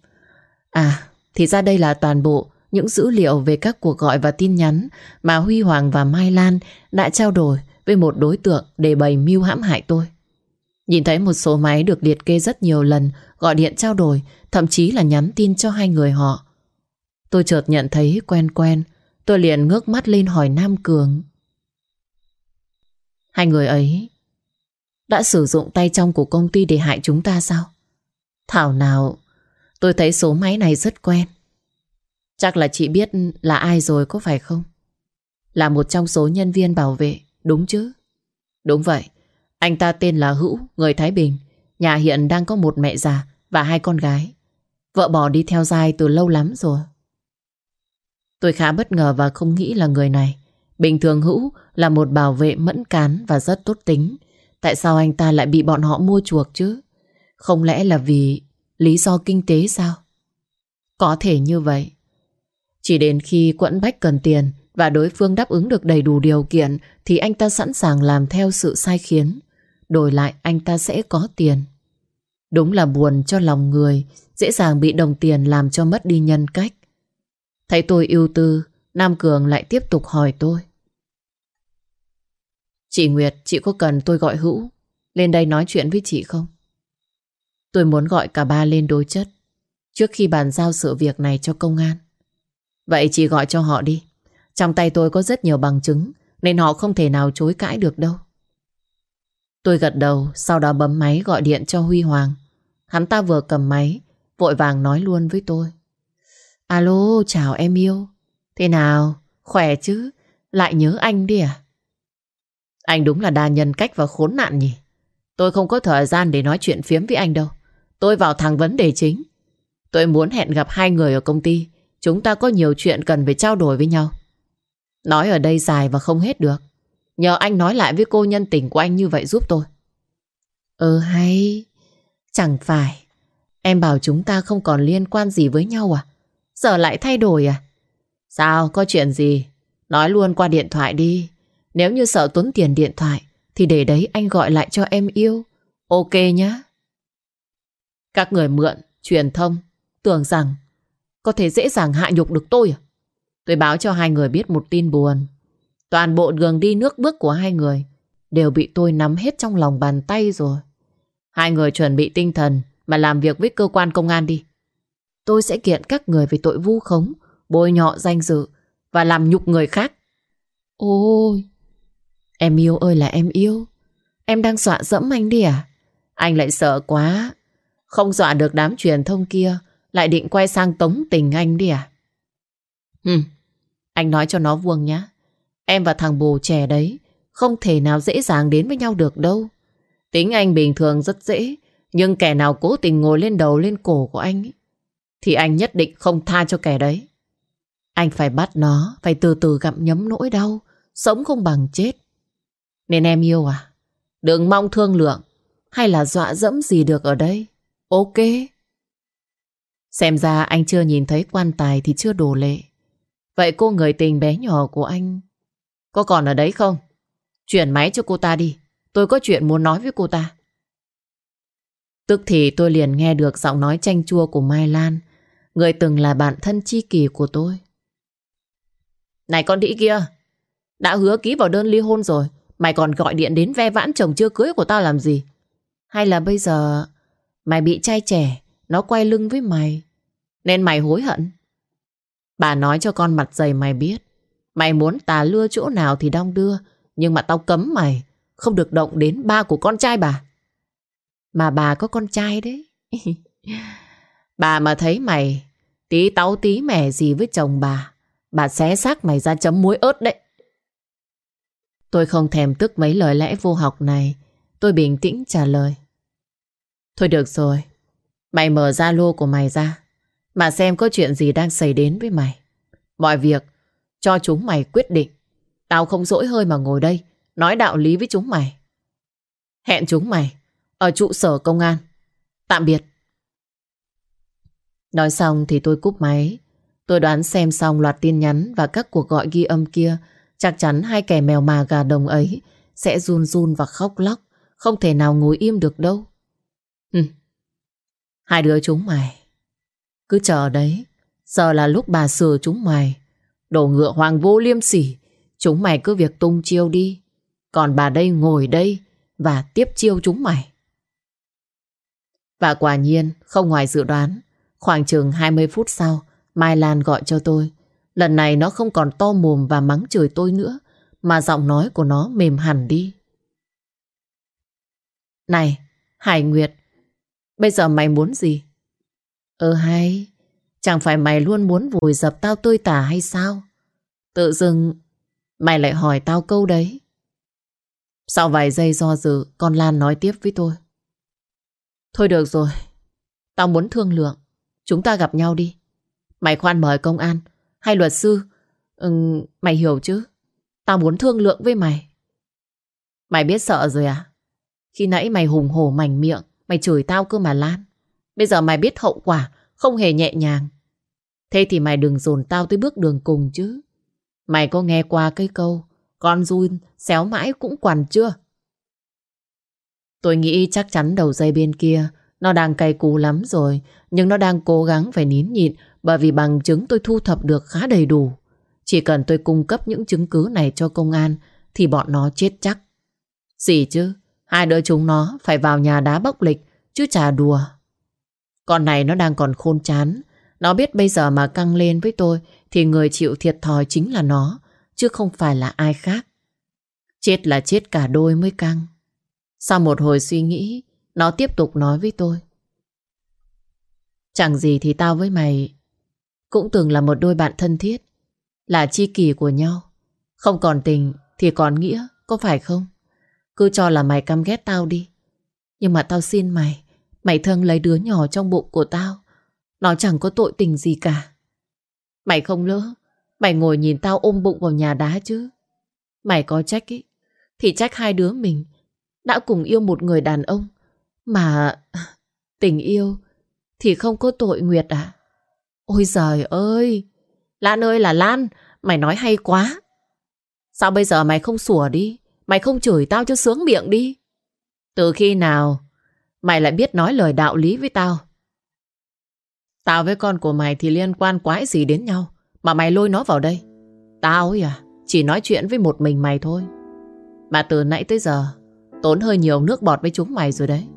S1: À, thì ra đây là toàn bộ những dữ liệu về các cuộc gọi và tin nhắn mà Huy Hoàng và Mai Lan đã trao đổi với một đối tượng để bày mưu hãm hại tôi. Nhìn thấy một số máy được liệt kê rất nhiều lần gọi điện trao đổi, thậm chí là nhắn tin cho hai người họ. Tôi chợt nhận thấy quen quen, tôi liền ngước mắt lên hỏi Nam Cường. Hai người ấy đã sử dụng tay trong của công ty để hại chúng ta sao? Thảo nào, tôi thấy số máy này rất quen. Chắc là chị biết là ai rồi có phải không? Là một trong số nhân viên bảo vệ Đúng chứ? Đúng vậy. Anh ta tên là Hữu, người Thái Bình. Nhà hiện đang có một mẹ già và hai con gái. Vợ bỏ đi theo dai từ lâu lắm rồi. Tôi khá bất ngờ và không nghĩ là người này. Bình thường Hữu là một bảo vệ mẫn cán và rất tốt tính. Tại sao anh ta lại bị bọn họ mua chuộc chứ? Không lẽ là vì lý do kinh tế sao? Có thể như vậy. Chỉ đến khi quẫn bách cần tiền và đối phương đáp ứng được đầy đủ điều kiện thì anh ta sẵn sàng làm theo sự sai khiến. Đổi lại anh ta sẽ có tiền. Đúng là buồn cho lòng người, dễ dàng bị đồng tiền làm cho mất đi nhân cách. Thấy tôi ưu tư, Nam Cường lại tiếp tục hỏi tôi. Chị Nguyệt, chị có cần tôi gọi Hữu lên đây nói chuyện với chị không? Tôi muốn gọi cả ba lên đối chất, trước khi bàn giao sự việc này cho công an. Vậy chị gọi cho họ đi. Trong tay tôi có rất nhiều bằng chứng, Nên họ không thể nào chối cãi được đâu. Tôi gật đầu, Sau đó bấm máy gọi điện cho Huy Hoàng. Hắn ta vừa cầm máy, Vội vàng nói luôn với tôi. Alo, chào em yêu. Thế nào? Khỏe chứ? Lại nhớ anh đi à? Anh đúng là đa nhân cách và khốn nạn nhỉ. Tôi không có thời gian để nói chuyện phiếm với anh đâu. Tôi vào thẳng vấn đề chính Tôi muốn hẹn gặp hai người ở công ty Chúng ta có nhiều chuyện cần phải trao đổi với nhau Nói ở đây dài và không hết được. Nhờ anh nói lại với cô nhân tình của anh như vậy giúp tôi. Ừ hay. Chẳng phải. Em bảo chúng ta không còn liên quan gì với nhau à? Giờ lại thay đổi à? Sao, có chuyện gì? Nói luôn qua điện thoại đi. Nếu như sợ tốn tiền điện thoại, thì để đấy anh gọi lại cho em yêu. Ok nhá. Các người mượn, truyền thông, tưởng rằng có thể dễ dàng hạ nhục được tôi à? Tôi báo cho hai người biết một tin buồn. Toàn bộ đường đi nước bước của hai người đều bị tôi nắm hết trong lòng bàn tay rồi. Hai người chuẩn bị tinh thần mà làm việc với cơ quan công an đi. Tôi sẽ kiện các người về tội vu khống, bôi nhọ danh dự và làm nhục người khác. Ôi, em yêu ơi là em yêu. Em đang dọa dẫm anh đi à? Anh lại sợ quá. Không dọa được đám truyền thông kia, lại định quay sang tống tình anh đi à? Hừm, anh nói cho nó vuông nhá. Em và thằng bồ trẻ đấy không thể nào dễ dàng đến với nhau được đâu. Tính anh bình thường rất dễ, nhưng kẻ nào cố tình ngồi lên đầu lên cổ của anh ấy, thì anh nhất định không tha cho kẻ đấy. Anh phải bắt nó, phải từ từ gặm nhấm nỗi đau, sống không bằng chết. Nên em yêu à, đừng mong thương lượng hay là dọa dẫm gì được ở đây. Ok. Xem ra anh chưa nhìn thấy quan tài thì chưa đổ lệ. Vậy cô người tình bé nhỏ của anh có còn ở đấy không? Chuyển máy cho cô ta đi. Tôi có chuyện muốn nói với cô ta. Tức thì tôi liền nghe được giọng nói chanh chua của Mai Lan, người từng là bạn thân chi kỷ của tôi. Này con đĩ kia, đã hứa ký vào đơn ly hôn rồi, mày còn gọi điện đến ve vãn chồng chưa cưới của tao làm gì? Hay là bây giờ mày bị trai trẻ, nó quay lưng với mày, nên mày hối hận? Bà nói cho con mặt dày mày biết, mày muốn tà lưa chỗ nào thì đong đưa, nhưng mà tao cấm mày không được động đến ba của con trai bà. Mà bà có con trai đấy. bà mà thấy mày tí táu tí mẻ gì với chồng bà, bà xé xác mày ra chấm muối ớt đấy. Tôi không thèm tức mấy lời lẽ vô học này. Tôi bình tĩnh trả lời. Thôi được rồi. Mày mở ra lô của mày ra. Mà xem có chuyện gì đang xảy đến với mày. Mọi việc cho chúng mày quyết định. Tao không dỗi hơi mà ngồi đây nói đạo lý với chúng mày. Hẹn chúng mày ở trụ sở công an. Tạm biệt. Nói xong thì tôi cúp máy. Tôi đoán xem xong loạt tin nhắn và các cuộc gọi ghi âm kia, chắc chắn hai kẻ mèo mà gà đồng ấy sẽ run run và khóc lóc, không thể nào ngồi im được đâu. Hai đứa chúng mày, cứ chờ đấy, giờ là lúc bà sửa chúng mày. Đồ ngựa hoàng vô liêm sỉ, chúng mày cứ việc tung chiêu đi. Còn bà đây ngồi đây và tiếp chiêu chúng mày. Và quả nhiên, không ngoài dự đoán, khoảng chừng 20 phút sau, Mai Lan gọi cho tôi. Lần này nó không còn to mồm và mắng chửi tôi nữa, mà giọng nói của nó mềm hẳn đi. Này, Hải Nguyệt, bây giờ mày muốn gì? Ờ hay, chẳng phải mày luôn muốn vùi dập tao tươi tả hay sao? Tự dưng mày lại hỏi tao câu đấy. Sau vài giây do dự, con Lan nói tiếp với tôi. Thôi được rồi, tao muốn thương lượng. Chúng ta gặp nhau đi. Mày khoan mời công an hay luật sư. Ừ, mày hiểu chứ? Tao muốn thương lượng với mày. Mày biết sợ rồi à? Khi nãy mày hùng hổ mảnh miệng, mày chửi tao cơ mà Lan. Bây giờ mày biết hậu quả, không hề nhẹ nhàng. Thế thì mày đừng dồn tao tới bước đường cùng chứ. Mày có nghe qua cái câu con run xéo mãi cũng quằn chưa? Tôi nghĩ chắc chắn đầu dây bên kia nó đang cay cú lắm rồi, nhưng nó đang cố gắng phải nín nhịn bởi vì bằng chứng tôi thu thập được khá đầy đủ. Chỉ cần tôi cung cấp những chứng cứ này cho công an thì bọn nó chết chắc. Gì chứ, hai đứa chúng nó phải vào nhà đá bốc lịch chứ chả đùa. Con này nó đang còn khôn chán. Nó biết bây giờ mà căng lên với tôi thì người chịu thiệt thòi chính là nó chứ không phải là ai khác. Chết là chết cả đôi mới căng. Sau một hồi suy nghĩ, nó tiếp tục nói với tôi. Chẳng gì thì tao với mày cũng từng là một đôi bạn thân thiết, là chi kỷ của nhau. Không còn tình thì còn nghĩa, có phải không? Cứ cho là mày căm ghét tao đi. Nhưng mà tao xin mày, mày thương lấy đứa nhỏ trong bụng của tao. Nó chẳng có tội tình gì cả. Mày không lỡ, mày ngồi nhìn tao ôm bụng vào nhà đá chứ. Mày có trách ý, thì trách hai đứa mình đã cùng yêu một người đàn ông. Mà tình yêu thì không có tội Nguyệt à? Ôi giời ơi! Lan ơi là Lan, mày nói hay quá. Sao bây giờ mày không sủa đi? Mày không chửi tao cho sướng miệng đi. Từ khi nào mày lại biết nói lời đạo lý với tao? Tao với con của mày thì liên quan quái gì đến nhau mà mày lôi nó vào đây. Tao ấy à, chỉ nói chuyện với một mình mày thôi. Mà từ nãy tới giờ tốn hơi nhiều nước bọt với chúng mày rồi đấy.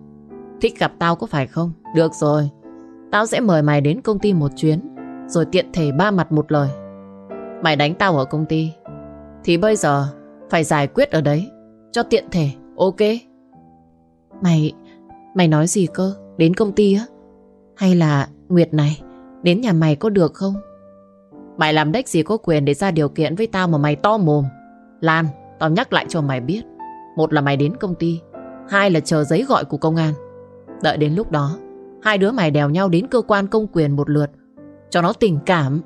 S1: Thích gặp tao có phải không? Được rồi. Tao sẽ mời mày đến công ty một chuyến rồi tiện thể ba mặt một lời. Mày đánh tao ở công ty thì bây giờ phải giải quyết ở đấy cho tiện thể, ok? Mày, mày nói gì cơ? Đến công ty á? Hay là Nguyệt này, đến nhà mày có được không? Mày làm đếch gì có quyền để ra điều kiện với tao mà mày to mồm. Lan, tao nhắc lại cho mày biết. Một là mày đến công ty, hai là chờ giấy gọi của công an. Đợi đến lúc đó, hai đứa mày đèo nhau đến cơ quan công quyền một lượt, cho nó tình cảm.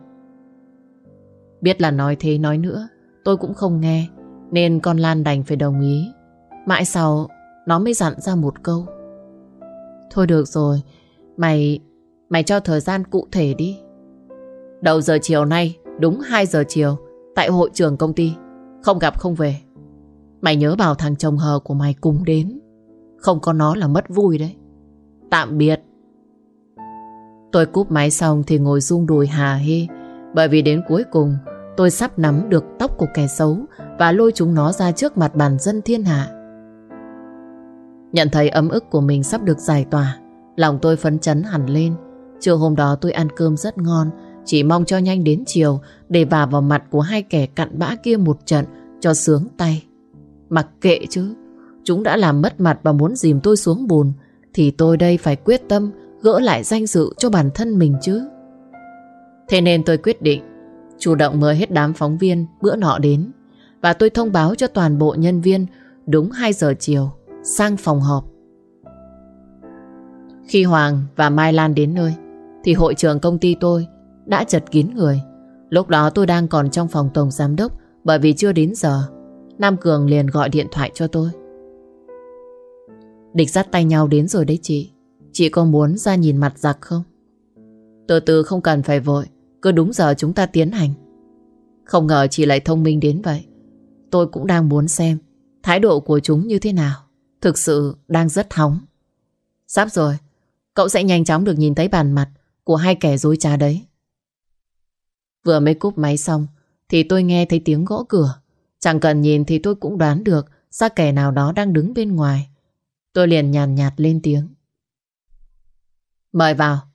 S1: Biết là nói thế nói nữa, tôi cũng không nghe, nên con Lan đành phải đồng ý. Mãi sau, nó mới dặn ra một câu. Thôi được rồi, mày Mày cho thời gian cụ thể đi. Đầu giờ chiều nay, đúng 2 giờ chiều, tại hội trường công ty. Không gặp không về. Mày nhớ bảo thằng chồng hờ của mày cùng đến. Không có nó là mất vui đấy. Tạm biệt. Tôi cúp máy xong thì ngồi rung đùi hà hê. Bởi vì đến cuối cùng, tôi sắp nắm được tóc của kẻ xấu và lôi chúng nó ra trước mặt bản dân thiên hạ. Nhận thấy ấm ức của mình sắp được giải tỏa, lòng tôi phấn chấn hẳn lên. Trưa hôm đó tôi ăn cơm rất ngon, chỉ mong cho nhanh đến chiều để vào vào mặt của hai kẻ cặn bã kia một trận cho sướng tay. Mặc kệ chứ, chúng đã làm mất mặt và muốn dìm tôi xuống bùn, thì tôi đây phải quyết tâm gỡ lại danh dự cho bản thân mình chứ. Thế nên tôi quyết định chủ động mời hết đám phóng viên bữa nọ đến và tôi thông báo cho toàn bộ nhân viên đúng 2 giờ chiều sang phòng họp. Khi Hoàng và Mai Lan đến nơi thì hội trường công ty tôi đã chật kín người. Lúc đó tôi đang còn trong phòng tổng giám đốc bởi vì chưa đến giờ. Nam Cường liền gọi điện thoại cho tôi. Địch dắt tay nhau đến rồi đấy chị. Chị có muốn ra nhìn mặt giặc không? Từ từ không cần phải vội, cứ đúng giờ chúng ta tiến hành. Không ngờ chị lại thông minh đến vậy. Tôi cũng đang muốn xem thái độ của chúng như thế nào. Thực sự đang rất hóng. Sắp rồi, cậu sẽ nhanh chóng được nhìn thấy bàn mặt của hai kẻ dối trá đấy. Vừa mới cúp máy xong thì tôi nghe thấy tiếng gõ cửa. Chẳng cần nhìn thì tôi cũng đoán được ra kẻ nào đó đang đứng bên ngoài. Tôi liền nhàn nhạt, nhạt lên tiếng. Mời vào.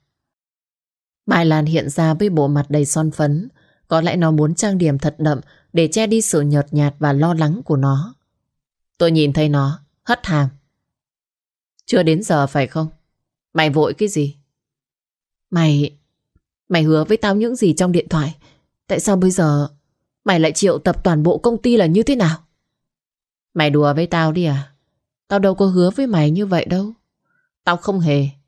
S1: Mai Lan hiện ra với bộ mặt đầy son phấn. Có lẽ nó muốn trang điểm thật đậm để che đi sự nhợt nhạt và lo lắng của nó. Tôi nhìn thấy nó, hất hàm. Chưa đến giờ phải không? Mày vội cái gì? Mày... Mày hứa với tao những gì trong điện thoại? Tại sao bây giờ mày lại triệu tập toàn bộ công ty là như thế nào? Mày đùa với tao đi à? Tao đâu có hứa với mày như vậy đâu. Tao không hề.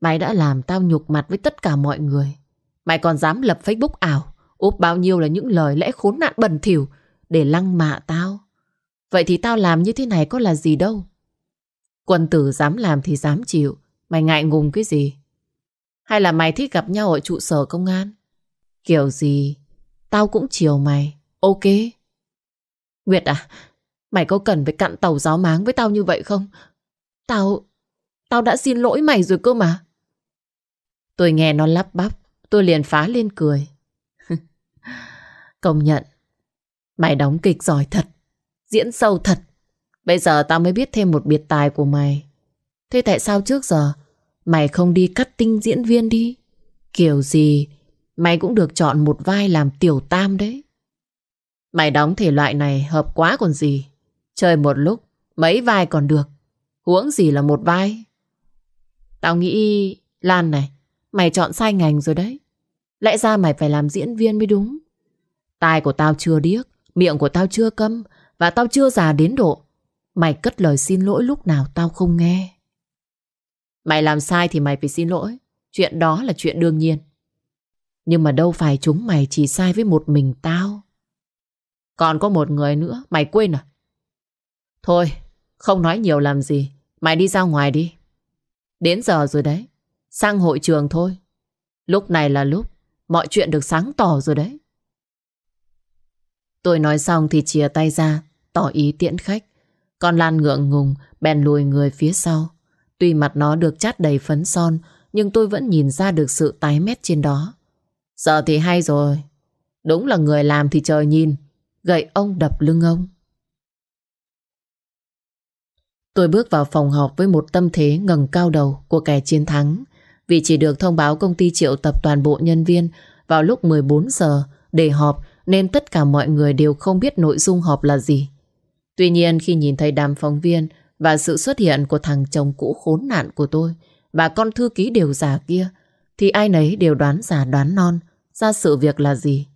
S1: Mày đã làm tao nhục mặt với tất cả mọi người. Mày còn dám lập Facebook ảo, úp bao nhiêu là những lời lẽ khốn nạn bẩn thỉu để lăng mạ tao. Vậy thì tao làm như thế này có là gì đâu. Quân tử dám làm thì dám chịu. Mày ngại ngùng cái gì? Hay là mày thích gặp nhau ở trụ sở công an? Kiểu gì, tao cũng chiều mày. Ok. Nguyệt à, mày có cần phải cặn tàu giáo máng với tao như vậy không? Tao, tao đã xin lỗi mày rồi cơ mà. Tôi nghe nó lắp bắp, tôi liền phá lên cười. Công nhận, mày đóng kịch giỏi thật, diễn sâu thật. Bây giờ tao mới biết thêm một biệt tài của mày. Thế tại sao trước giờ Mày không đi cắt tinh diễn viên đi Kiểu gì Mày cũng được chọn một vai làm tiểu tam đấy Mày đóng thể loại này hợp quá còn gì Chơi một lúc Mấy vai còn được Huống gì là một vai Tao nghĩ Lan này Mày chọn sai ngành rồi đấy Lẽ ra mày phải làm diễn viên mới đúng Tai của tao chưa điếc Miệng của tao chưa câm Và tao chưa già đến độ Mày cất lời xin lỗi lúc nào tao không nghe Mày làm sai thì mày phải xin lỗi. Chuyện đó là chuyện đương nhiên. Nhưng mà đâu phải chúng mày chỉ sai với một mình tao. Còn có một người nữa, mày quên à? Thôi, không nói nhiều làm gì. Mày đi ra ngoài đi. Đến giờ rồi đấy. Sang hội trường thôi. Lúc này là lúc mọi chuyện được sáng tỏ rồi đấy. Tôi nói xong thì chia tay ra, tỏ ý tiễn khách. Con Lan ngượng ngùng, bèn lùi người phía sau. Tuy mặt nó được chát đầy phấn son, nhưng tôi vẫn nhìn ra được sự tái mét trên đó. Giờ thì hay rồi. Đúng là người làm thì trời nhìn, gậy ông đập lưng ông. Tôi bước vào phòng họp với một tâm thế ngẩng cao đầu của kẻ chiến thắng. Vì chỉ được thông báo công ty triệu tập toàn bộ nhân viên vào lúc 14 giờ để họp nên tất cả mọi người đều không biết nội dung họp là gì. Tuy nhiên, khi nhìn thấy đám phóng viên và sự xuất hiện của thằng chồng cũ khốn nạn của tôi và con thư ký đều giả kia, thì ai nấy đều đoán giả đoán non ra sự việc là gì.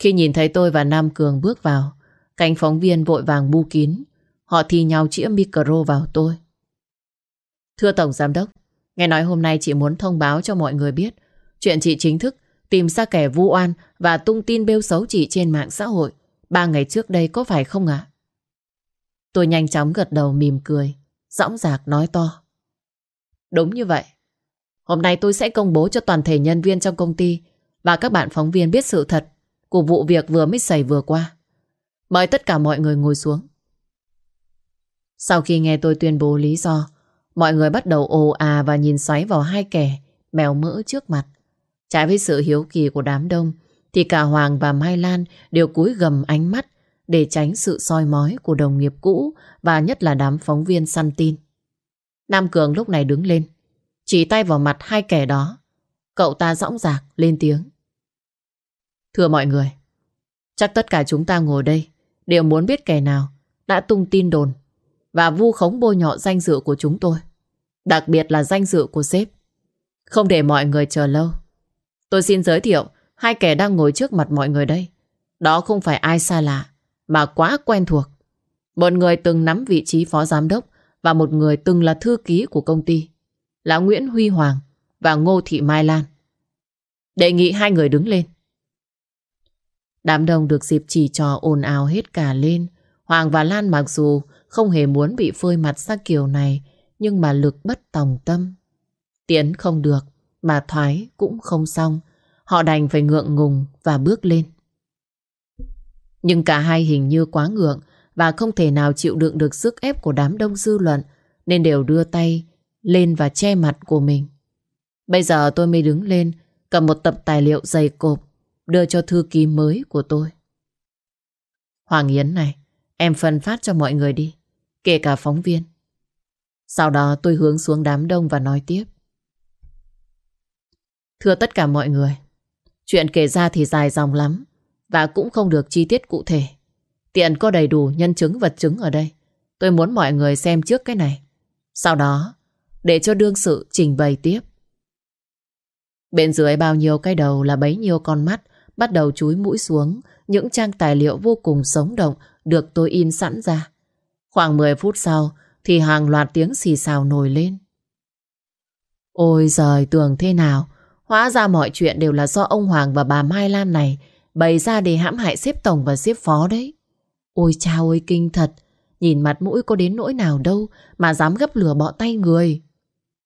S1: Khi nhìn thấy tôi và Nam Cường bước vào, cánh phóng viên vội vàng bu kín, họ thì nhau chĩa micro vào tôi. Thưa Tổng Giám Đốc nghe nói hôm nay chị muốn thông báo cho mọi người biết chuyện chị chính thức tìm ra kẻ vu oan và tung tin bêu xấu chị trên mạng xã hội ba ngày trước đây có phải không ạ? Tôi nhanh chóng gật đầu mỉm cười, dõng dạc nói to. Đúng như vậy. Hôm nay tôi sẽ công bố cho toàn thể nhân viên trong công ty và các bạn phóng viên biết sự thật của vụ việc vừa mới xảy vừa qua. Mời tất cả mọi người ngồi xuống. Sau khi nghe tôi tuyên bố lý do, mọi người bắt đầu ồ à và nhìn xoáy vào hai kẻ mèo mỡ trước mặt. Trái với sự hiếu kỳ của đám đông, thì cả Hoàng và Mai Lan đều cúi gầm ánh mắt để tránh sự soi mói của đồng nghiệp cũ và nhất là đám phóng viên săn tin. Nam Cường lúc này đứng lên, chỉ tay vào mặt hai kẻ đó. Cậu ta dõng dạc lên tiếng. Thưa mọi người, chắc tất cả chúng ta ngồi đây đều muốn biết kẻ nào đã tung tin đồn và vu khống bôi nhọ danh dự của chúng tôi. Đặc biệt là danh dự của sếp. Không để mọi người chờ lâu. Tôi xin giới thiệu hai kẻ đang ngồi trước mặt mọi người đây. Đó không phải ai xa lạ, mà quá quen thuộc. Một người từng nắm vị trí phó giám đốc và một người từng là thư ký của công ty. Là Nguyễn Huy Hoàng và Ngô Thị Mai Lan. Đề nghị hai người đứng lên. Đám đông được dịp chỉ trò ồn ào hết cả lên. Hoàng và Lan mặc dù không hề muốn bị phơi mặt ra kiểu này, nhưng mà lực bất tòng tâm. Tiến không được, mà thoái cũng không xong. Họ đành phải ngượng ngùng và bước lên. Nhưng cả hai hình như quá ngượng và không thể nào chịu đựng được sức ép của đám đông dư luận nên đều đưa tay lên và che mặt của mình. Bây giờ tôi mới đứng lên cầm một tập tài liệu dày cộp đưa cho thư ký mới của tôi. Hoàng Yến này, em phân phát cho mọi người đi, kể cả phóng viên. Sau đó tôi hướng xuống đám đông và nói tiếp. Thưa tất cả mọi người, chuyện kể ra thì dài dòng lắm và cũng không được chi tiết cụ thể. Tiện có đầy đủ nhân chứng vật chứng ở đây. Tôi muốn mọi người xem trước cái này. Sau đó, để cho đương sự trình bày tiếp. Bên dưới bao nhiêu cái đầu là bấy nhiêu con mắt bắt đầu chúi mũi xuống những trang tài liệu vô cùng sống động được tôi in sẵn ra. Khoảng 10 phút sau thì hàng loạt tiếng xì xào nổi lên. Ôi giời, tưởng thế nào? Hóa ra mọi chuyện đều là do ông Hoàng và bà Mai Lan này bày ra để hãm hại xếp tổng và xếp phó đấy. Ôi chao ơi kinh thật, nhìn mặt mũi có đến nỗi nào đâu mà dám gấp lửa bọ tay người.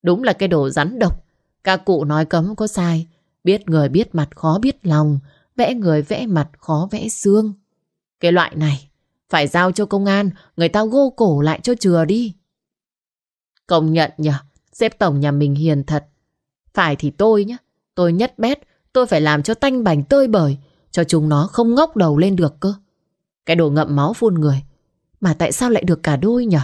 S1: Đúng là cái đồ rắn độc, các cụ nói cấm có sai, biết người biết mặt khó biết lòng, vẽ người vẽ mặt khó vẽ xương. Cái loại này, phải giao cho công an, người ta gô cổ lại cho chừa đi. Công nhận nhở xếp tổng nhà mình hiền thật. Phải thì tôi nhá, tôi nhất bét, tôi phải làm cho tanh bành tơi bời, cho chúng nó không ngóc đầu lên được cơ. Cái đồ ngậm máu phun người. Mà tại sao lại được cả đôi nhỉ?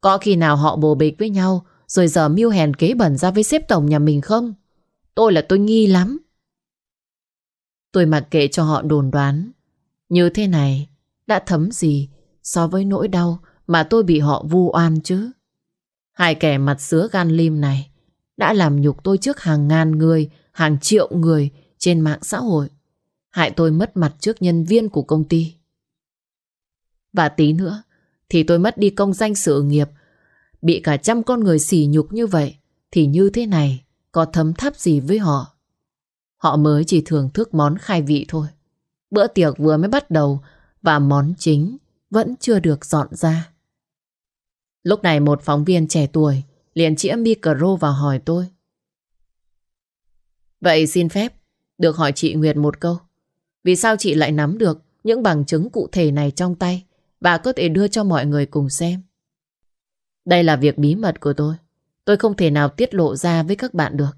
S1: Có khi nào họ bồ bịch với nhau rồi giờ mưu hèn kế bẩn ra với xếp tổng nhà mình không? Tôi là tôi nghi lắm. Tôi mặc kệ cho họ đồn đoán. Như thế này đã thấm gì so với nỗi đau mà tôi bị họ vu oan chứ? Hai kẻ mặt sứa gan lim này đã làm nhục tôi trước hàng ngàn người, hàng triệu người trên mạng xã hội hại tôi mất mặt trước nhân viên của công ty. Và tí nữa thì tôi mất đi công danh sự nghiệp, bị cả trăm con người sỉ nhục như vậy thì như thế này có thấm tháp gì với họ. Họ mới chỉ thưởng thức món khai vị thôi. Bữa tiệc vừa mới bắt đầu và món chính vẫn chưa được dọn ra. Lúc này một phóng viên trẻ tuổi liền chĩa micro vào hỏi tôi. Vậy xin phép, được hỏi chị Nguyệt một câu. Vì sao chị lại nắm được những bằng chứng cụ thể này trong tay và có thể đưa cho mọi người cùng xem? Đây là việc bí mật của tôi. Tôi không thể nào tiết lộ ra với các bạn được.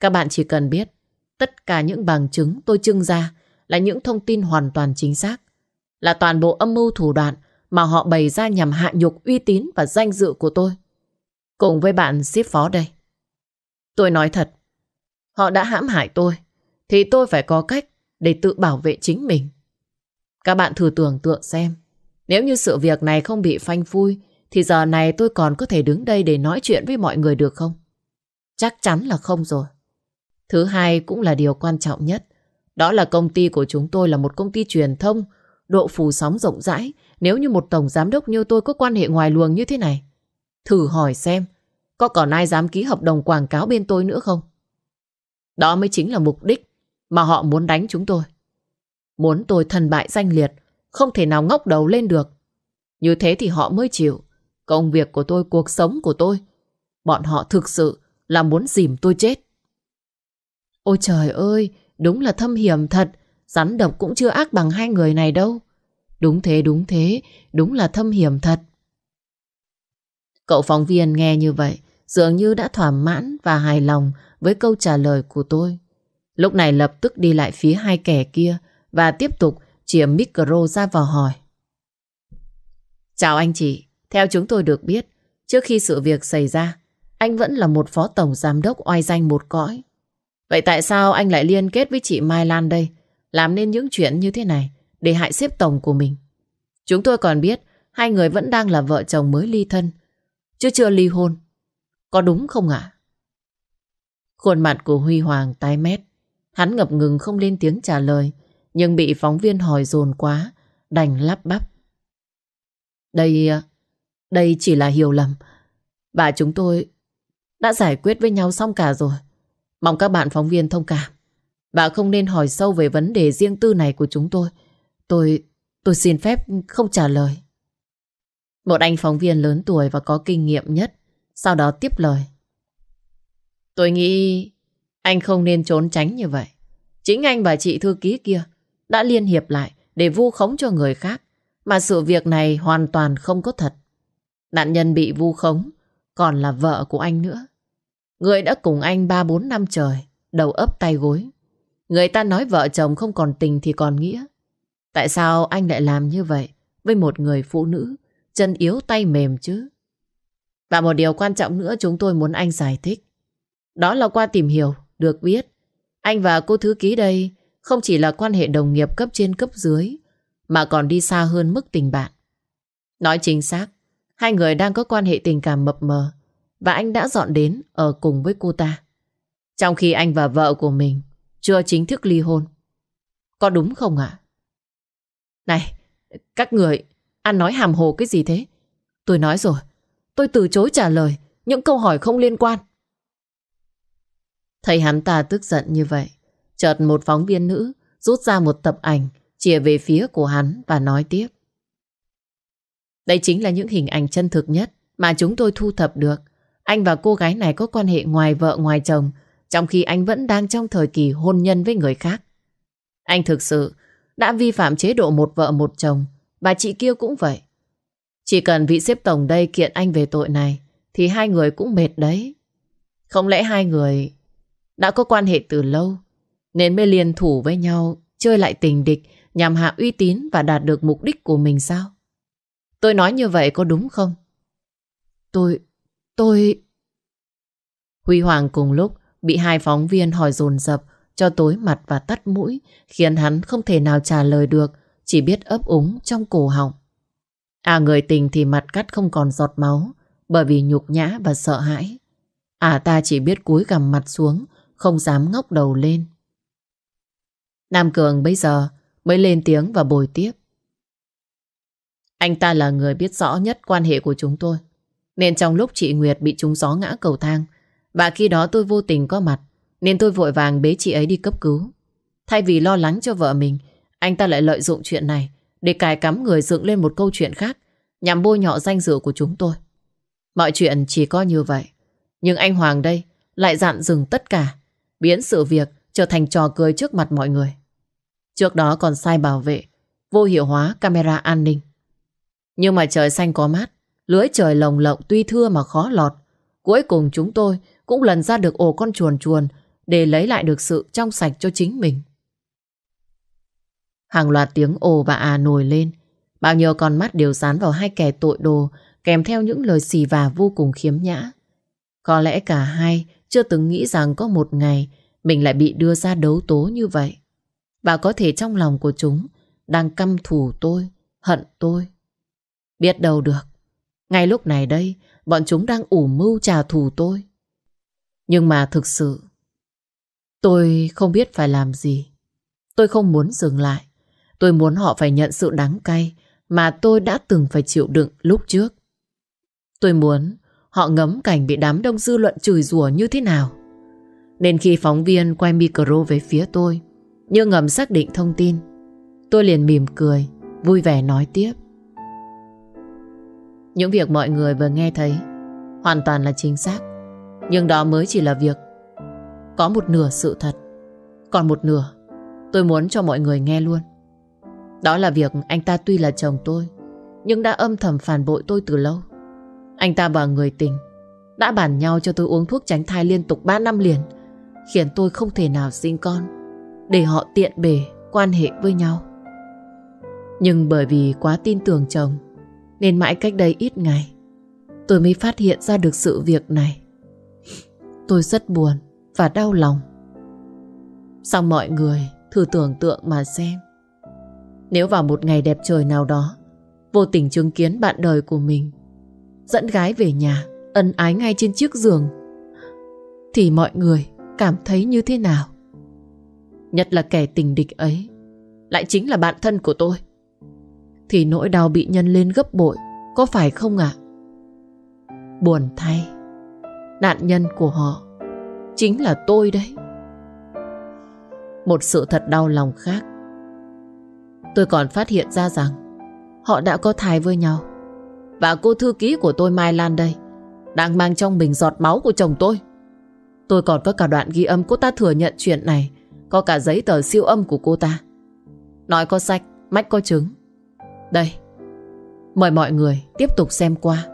S1: Các bạn chỉ cần biết, tất cả những bằng chứng tôi trưng ra là những thông tin hoàn toàn chính xác. Là toàn bộ âm mưu thủ đoạn mà họ bày ra nhằm hạ nhục uy tín và danh dự của tôi. Cùng với bạn ship phó đây. Tôi nói thật, họ đã hãm hại tôi, thì tôi phải có cách để tự bảo vệ chính mình. Các bạn thử tưởng tượng xem, nếu như sự việc này không bị phanh phui, thì giờ này tôi còn có thể đứng đây để nói chuyện với mọi người được không? Chắc chắn là không rồi. Thứ hai cũng là điều quan trọng nhất. Đó là công ty của chúng tôi là một công ty truyền thông, độ phù sóng rộng rãi. Nếu như một tổng giám đốc như tôi có quan hệ ngoài luồng như thế này, thử hỏi xem, có còn ai dám ký hợp đồng quảng cáo bên tôi nữa không? Đó mới chính là mục đích mà họ muốn đánh chúng tôi. Muốn tôi thần bại danh liệt, không thể nào ngóc đầu lên được. Như thế thì họ mới chịu. Công việc của tôi, cuộc sống của tôi. Bọn họ thực sự là muốn dìm tôi chết. Ôi trời ơi, đúng là thâm hiểm thật. Rắn độc cũng chưa ác bằng hai người này đâu. Đúng thế, đúng thế, đúng là thâm hiểm thật. Cậu phóng viên nghe như vậy, dường như đã thỏa mãn và hài lòng với câu trả lời của tôi. Lúc này lập tức đi lại phía hai kẻ kia và tiếp tục chìa micro ra vào hỏi. Chào anh chị, theo chúng tôi được biết, trước khi sự việc xảy ra, anh vẫn là một phó tổng giám đốc oai danh một cõi. Vậy tại sao anh lại liên kết với chị Mai Lan đây, làm nên những chuyện như thế này để hại xếp tổng của mình? Chúng tôi còn biết hai người vẫn đang là vợ chồng mới ly thân, chứ chưa ly hôn. Có đúng không ạ? Khuôn mặt của Huy Hoàng tái mét. Hắn ngập ngừng không lên tiếng trả lời, nhưng bị phóng viên hỏi dồn quá, đành lắp bắp. Đây, đây chỉ là hiểu lầm. Bà chúng tôi đã giải quyết với nhau xong cả rồi. Mong các bạn phóng viên thông cảm. Bà không nên hỏi sâu về vấn đề riêng tư này của chúng tôi. Tôi, tôi xin phép không trả lời. Một anh phóng viên lớn tuổi và có kinh nghiệm nhất, sau đó tiếp lời. Tôi nghĩ anh không nên trốn tránh như vậy. Chính anh và chị thư ký kia đã liên hiệp lại để vu khống cho người khác, mà sự việc này hoàn toàn không có thật. Nạn nhân bị vu khống còn là vợ của anh nữa. Người đã cùng anh 3-4 năm trời, đầu ấp tay gối. Người ta nói vợ chồng không còn tình thì còn nghĩa. Tại sao anh lại làm như vậy với một người phụ nữ chân yếu tay mềm chứ? Và một điều quan trọng nữa chúng tôi muốn anh giải thích. Đó là qua tìm hiểu, được biết, anh và cô thư ký đây không chỉ là quan hệ đồng nghiệp cấp trên cấp dưới, mà còn đi xa hơn mức tình bạn. Nói chính xác, hai người đang có quan hệ tình cảm mập mờ, và anh đã dọn đến ở cùng với cô ta. Trong khi anh và vợ của mình chưa chính thức ly hôn. Có đúng không ạ? Này, các người, ăn nói hàm hồ cái gì thế? Tôi nói rồi, tôi từ chối trả lời những câu hỏi không liên quan. Thấy hắn ta tức giận như vậy, chợt một phóng viên nữ rút ra một tập ảnh chìa về phía của hắn và nói tiếp. Đây chính là những hình ảnh chân thực nhất mà chúng tôi thu thập được. Anh và cô gái này có quan hệ ngoài vợ ngoài chồng, trong khi anh vẫn đang trong thời kỳ hôn nhân với người khác. Anh thực sự đã vi phạm chế độ một vợ một chồng, và chị kia cũng vậy. Chỉ cần vị xếp tổng đây kiện anh về tội này, thì hai người cũng mệt đấy. Không lẽ hai người đã có quan hệ từ lâu, nên mới liên thủ với nhau chơi lại tình địch nhằm hạ uy tín và đạt được mục đích của mình sao? Tôi nói như vậy có đúng không? Tôi... tôi... Huy Hoàng cùng lúc bị hai phóng viên hỏi dồn dập, cho tối mặt và tắt mũi, khiến hắn không thể nào trả lời được, chỉ biết ấp úng trong cổ họng. À người tình thì mặt cắt không còn giọt máu, bởi vì nhục nhã và sợ hãi. À ta chỉ biết cúi gằm mặt xuống, không dám ngóc đầu lên. Nam Cường bây giờ mới lên tiếng và bồi tiếp. Anh ta là người biết rõ nhất quan hệ của chúng tôi. Nên trong lúc chị Nguyệt bị trúng gió ngã cầu thang và khi đó tôi vô tình có mặt nên tôi vội vàng bế chị ấy đi cấp cứu. Thay vì lo lắng cho vợ mình anh ta lại lợi dụng chuyện này để cài cắm người dựng lên một câu chuyện khác nhằm bôi nhọ danh dự của chúng tôi. Mọi chuyện chỉ có như vậy. Nhưng anh Hoàng đây lại dặn dừng tất cả biến sự việc trở thành trò cười trước mặt mọi người. Trước đó còn sai bảo vệ, vô hiệu hóa camera an ninh. Nhưng mà trời xanh có mát, lưới trời lồng lộng tuy thưa mà khó lọt. Cuối cùng chúng tôi cũng lần ra được ổ con chuồn chuồn để lấy lại được sự trong sạch cho chính mình. Hàng loạt tiếng ồ và à nổi lên. Bao nhiêu con mắt đều dán vào hai kẻ tội đồ kèm theo những lời xì và vô cùng khiếm nhã. Có lẽ cả hai chưa từng nghĩ rằng có một ngày mình lại bị đưa ra đấu tố như vậy. Và có thể trong lòng của chúng đang căm thù tôi, hận tôi. Biết đâu được. Ngay lúc này đây, bọn chúng đang ủ mưu trả thù tôi. Nhưng mà thực sự, tôi không biết phải làm gì. Tôi không muốn dừng lại. Tôi muốn họ phải nhận sự đắng cay mà tôi đã từng phải chịu đựng lúc trước. Tôi muốn họ ngấm cảnh bị đám đông dư luận chửi rủa như thế nào. Nên khi phóng viên quay micro về phía tôi, như ngầm xác định thông tin, tôi liền mỉm cười, vui vẻ nói tiếp. Những việc mọi người vừa nghe thấy hoàn toàn là chính xác. Nhưng đó mới chỉ là việc có một nửa sự thật. Còn một nửa tôi muốn cho mọi người nghe luôn. Đó là việc anh ta tuy là chồng tôi, nhưng đã âm thầm phản bội tôi từ lâu. Anh ta và người tình đã bàn nhau cho tôi uống thuốc tránh thai liên tục 3 năm liền, khiến tôi không thể nào sinh con, để họ tiện bề quan hệ với nhau. Nhưng bởi vì quá tin tưởng chồng, nên mãi cách đây ít ngày, tôi mới phát hiện ra được sự việc này. Tôi rất buồn và đau lòng. Xong mọi người thử tưởng tượng mà xem. Nếu vào một ngày đẹp trời nào đó, vô tình chứng kiến bạn đời của mình, dẫn gái về nhà, ân ái ngay trên chiếc giường, thì mọi người cảm thấy như thế nào? Nhất là kẻ tình địch ấy, lại chính là bạn thân của tôi. Thì nỗi đau bị nhân lên gấp bội, có phải không ạ? Buồn thay Nạn nhân của họ Chính là tôi đấy. Một sự thật đau lòng khác. Tôi còn phát hiện ra rằng Họ đã có thai với nhau. Và cô thư ký của tôi Mai Lan đây Đang mang trong mình giọt máu của chồng tôi. Tôi còn có cả đoạn ghi âm cô ta thừa nhận chuyện này Có cả giấy tờ siêu âm của cô ta. Nói có sách, mách có chứng. Đây Mời mọi người tiếp tục xem qua.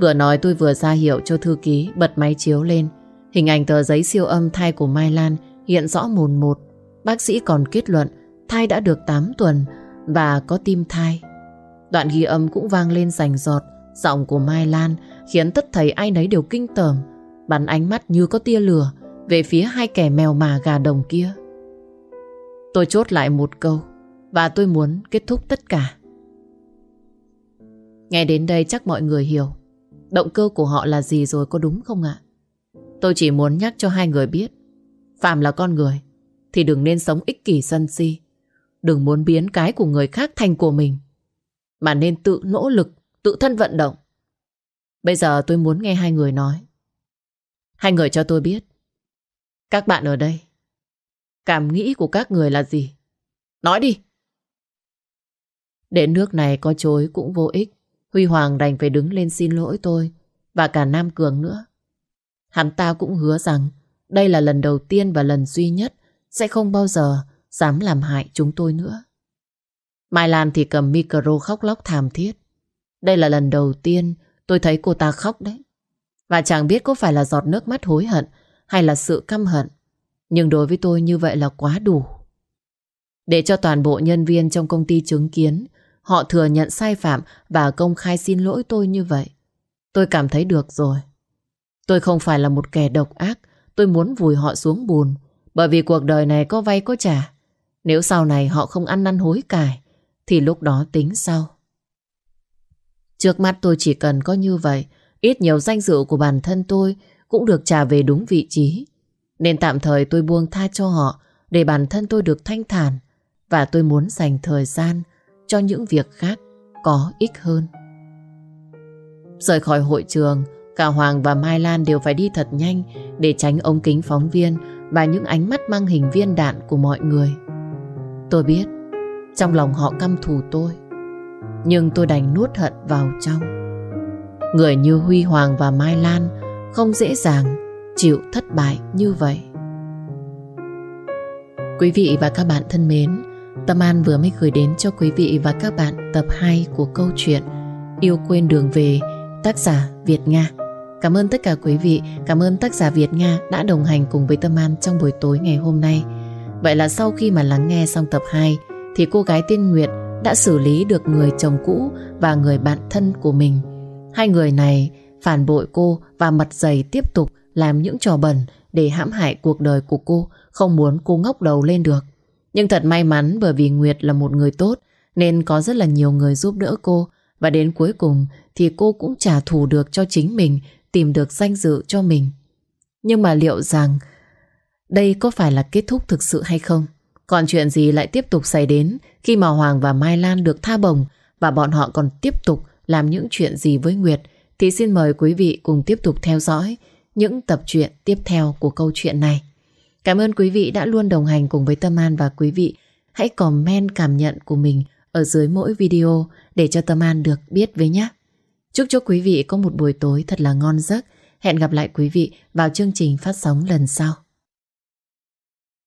S1: Vừa nói tôi vừa ra hiệu cho thư ký bật máy chiếu lên. Hình ảnh tờ giấy siêu âm thai của Mai Lan hiện rõ mồn một. Bác sĩ còn kết luận thai đã được 8 tuần và có tim thai. Đoạn ghi âm cũng vang lên rành giọt, giọng của Mai Lan khiến tất thầy ai nấy đều kinh tởm, bắn ánh mắt như có tia lửa về phía hai kẻ mèo mà gà đồng kia. Tôi chốt lại một câu và tôi muốn kết thúc tất cả. Nghe đến đây chắc mọi người hiểu Động cơ của họ là gì rồi có đúng không ạ? Tôi chỉ muốn nhắc cho hai người biết, Phạm là con người, Thì đừng nên sống ích kỷ sân si. Đừng muốn biến cái của người khác thành của mình, Mà nên tự nỗ lực, Tự thân vận động. Bây giờ tôi muốn nghe hai người nói. Hai người cho tôi biết, Các bạn ở đây, Cảm nghĩ của các người là gì? Nói đi! Đến nước này có chối cũng vô ích. Huy Hoàng đành phải đứng lên xin lỗi tôi, và cả Nam Cường nữa. Hắn ta cũng hứa rằng, đây là lần đầu tiên và lần duy nhất sẽ không bao giờ dám làm hại chúng tôi nữa. Mai Lan thì cầm micro khóc lóc thảm thiết. Đây là lần đầu tiên tôi thấy cô ta khóc đấy. Và chẳng biết có phải là giọt nước mắt hối hận hay là sự căm hận. Nhưng đối với tôi như vậy là quá đủ. Để cho toàn bộ nhân viên trong công ty chứng kiến Họ thừa nhận sai phạm và công khai xin lỗi tôi như vậy. Tôi cảm thấy được rồi. Tôi không phải là một kẻ độc ác, tôi muốn vùi họ xuống bùn, bởi vì cuộc đời này có vay có trả. Nếu sau này họ không ăn năn hối cải, thì lúc đó tính sau. Trước mắt tôi chỉ cần có như vậy, ít nhiều danh dự của bản thân tôi cũng được trả về đúng vị trí. Nên tạm thời tôi buông tha cho họ để bản thân tôi được thanh thản và tôi muốn dành thời gian cho những việc khác có ích hơn. Rời khỏi hội trường, cả Hoàng và Mai Lan đều phải đi thật nhanh để tránh ống kính phóng viên và những ánh mắt mang hình viên đạn của mọi người. Tôi biết, trong lòng họ căm thù tôi, nhưng tôi đành nuốt hận vào trong. Người như Huy Hoàng và Mai Lan không dễ dàng chịu thất bại như vậy. Quý vị và các bạn thân mến, Tâm An vừa mới gửi đến cho quý vị và các bạn tập 2 của câu chuyện Yêu quên đường về tác giả Việt Nga. Cảm ơn tất cả quý vị, cảm ơn tác giả Việt Nga đã đồng hành cùng với Tâm An trong buổi tối ngày hôm nay. Vậy là sau khi mà lắng nghe xong tập 2 thì cô gái Tiên Nguyệt đã xử lý được người chồng cũ và người bạn thân của mình. Hai người này phản bội cô và mặt dày tiếp tục làm những trò bẩn để hãm hại cuộc đời của cô, không muốn cô ngóc đầu lên được. Nhưng thật may mắn bởi vì Nguyệt là một người tốt nên có rất là nhiều người giúp đỡ cô và đến cuối cùng thì cô cũng trả thù được cho chính mình, tìm được danh dự cho mình. Nhưng mà liệu rằng đây có phải là kết thúc thực sự hay không? Còn chuyện gì lại tiếp tục xảy đến khi mà Hoàng và Mai Lan được tha bồng và bọn họ còn tiếp tục làm những chuyện gì với Nguyệt thì xin mời quý vị cùng tiếp tục theo dõi những tập truyện tiếp theo của câu chuyện này. Cảm ơn quý vị đã luôn đồng hành cùng với Tâm An và quý vị hãy comment cảm nhận của mình ở dưới mỗi video để cho Tâm An được biết với nhé. Chúc cho quý vị có một buổi tối thật là ngon giấc. Hẹn gặp lại quý vị vào chương trình phát sóng lần sau.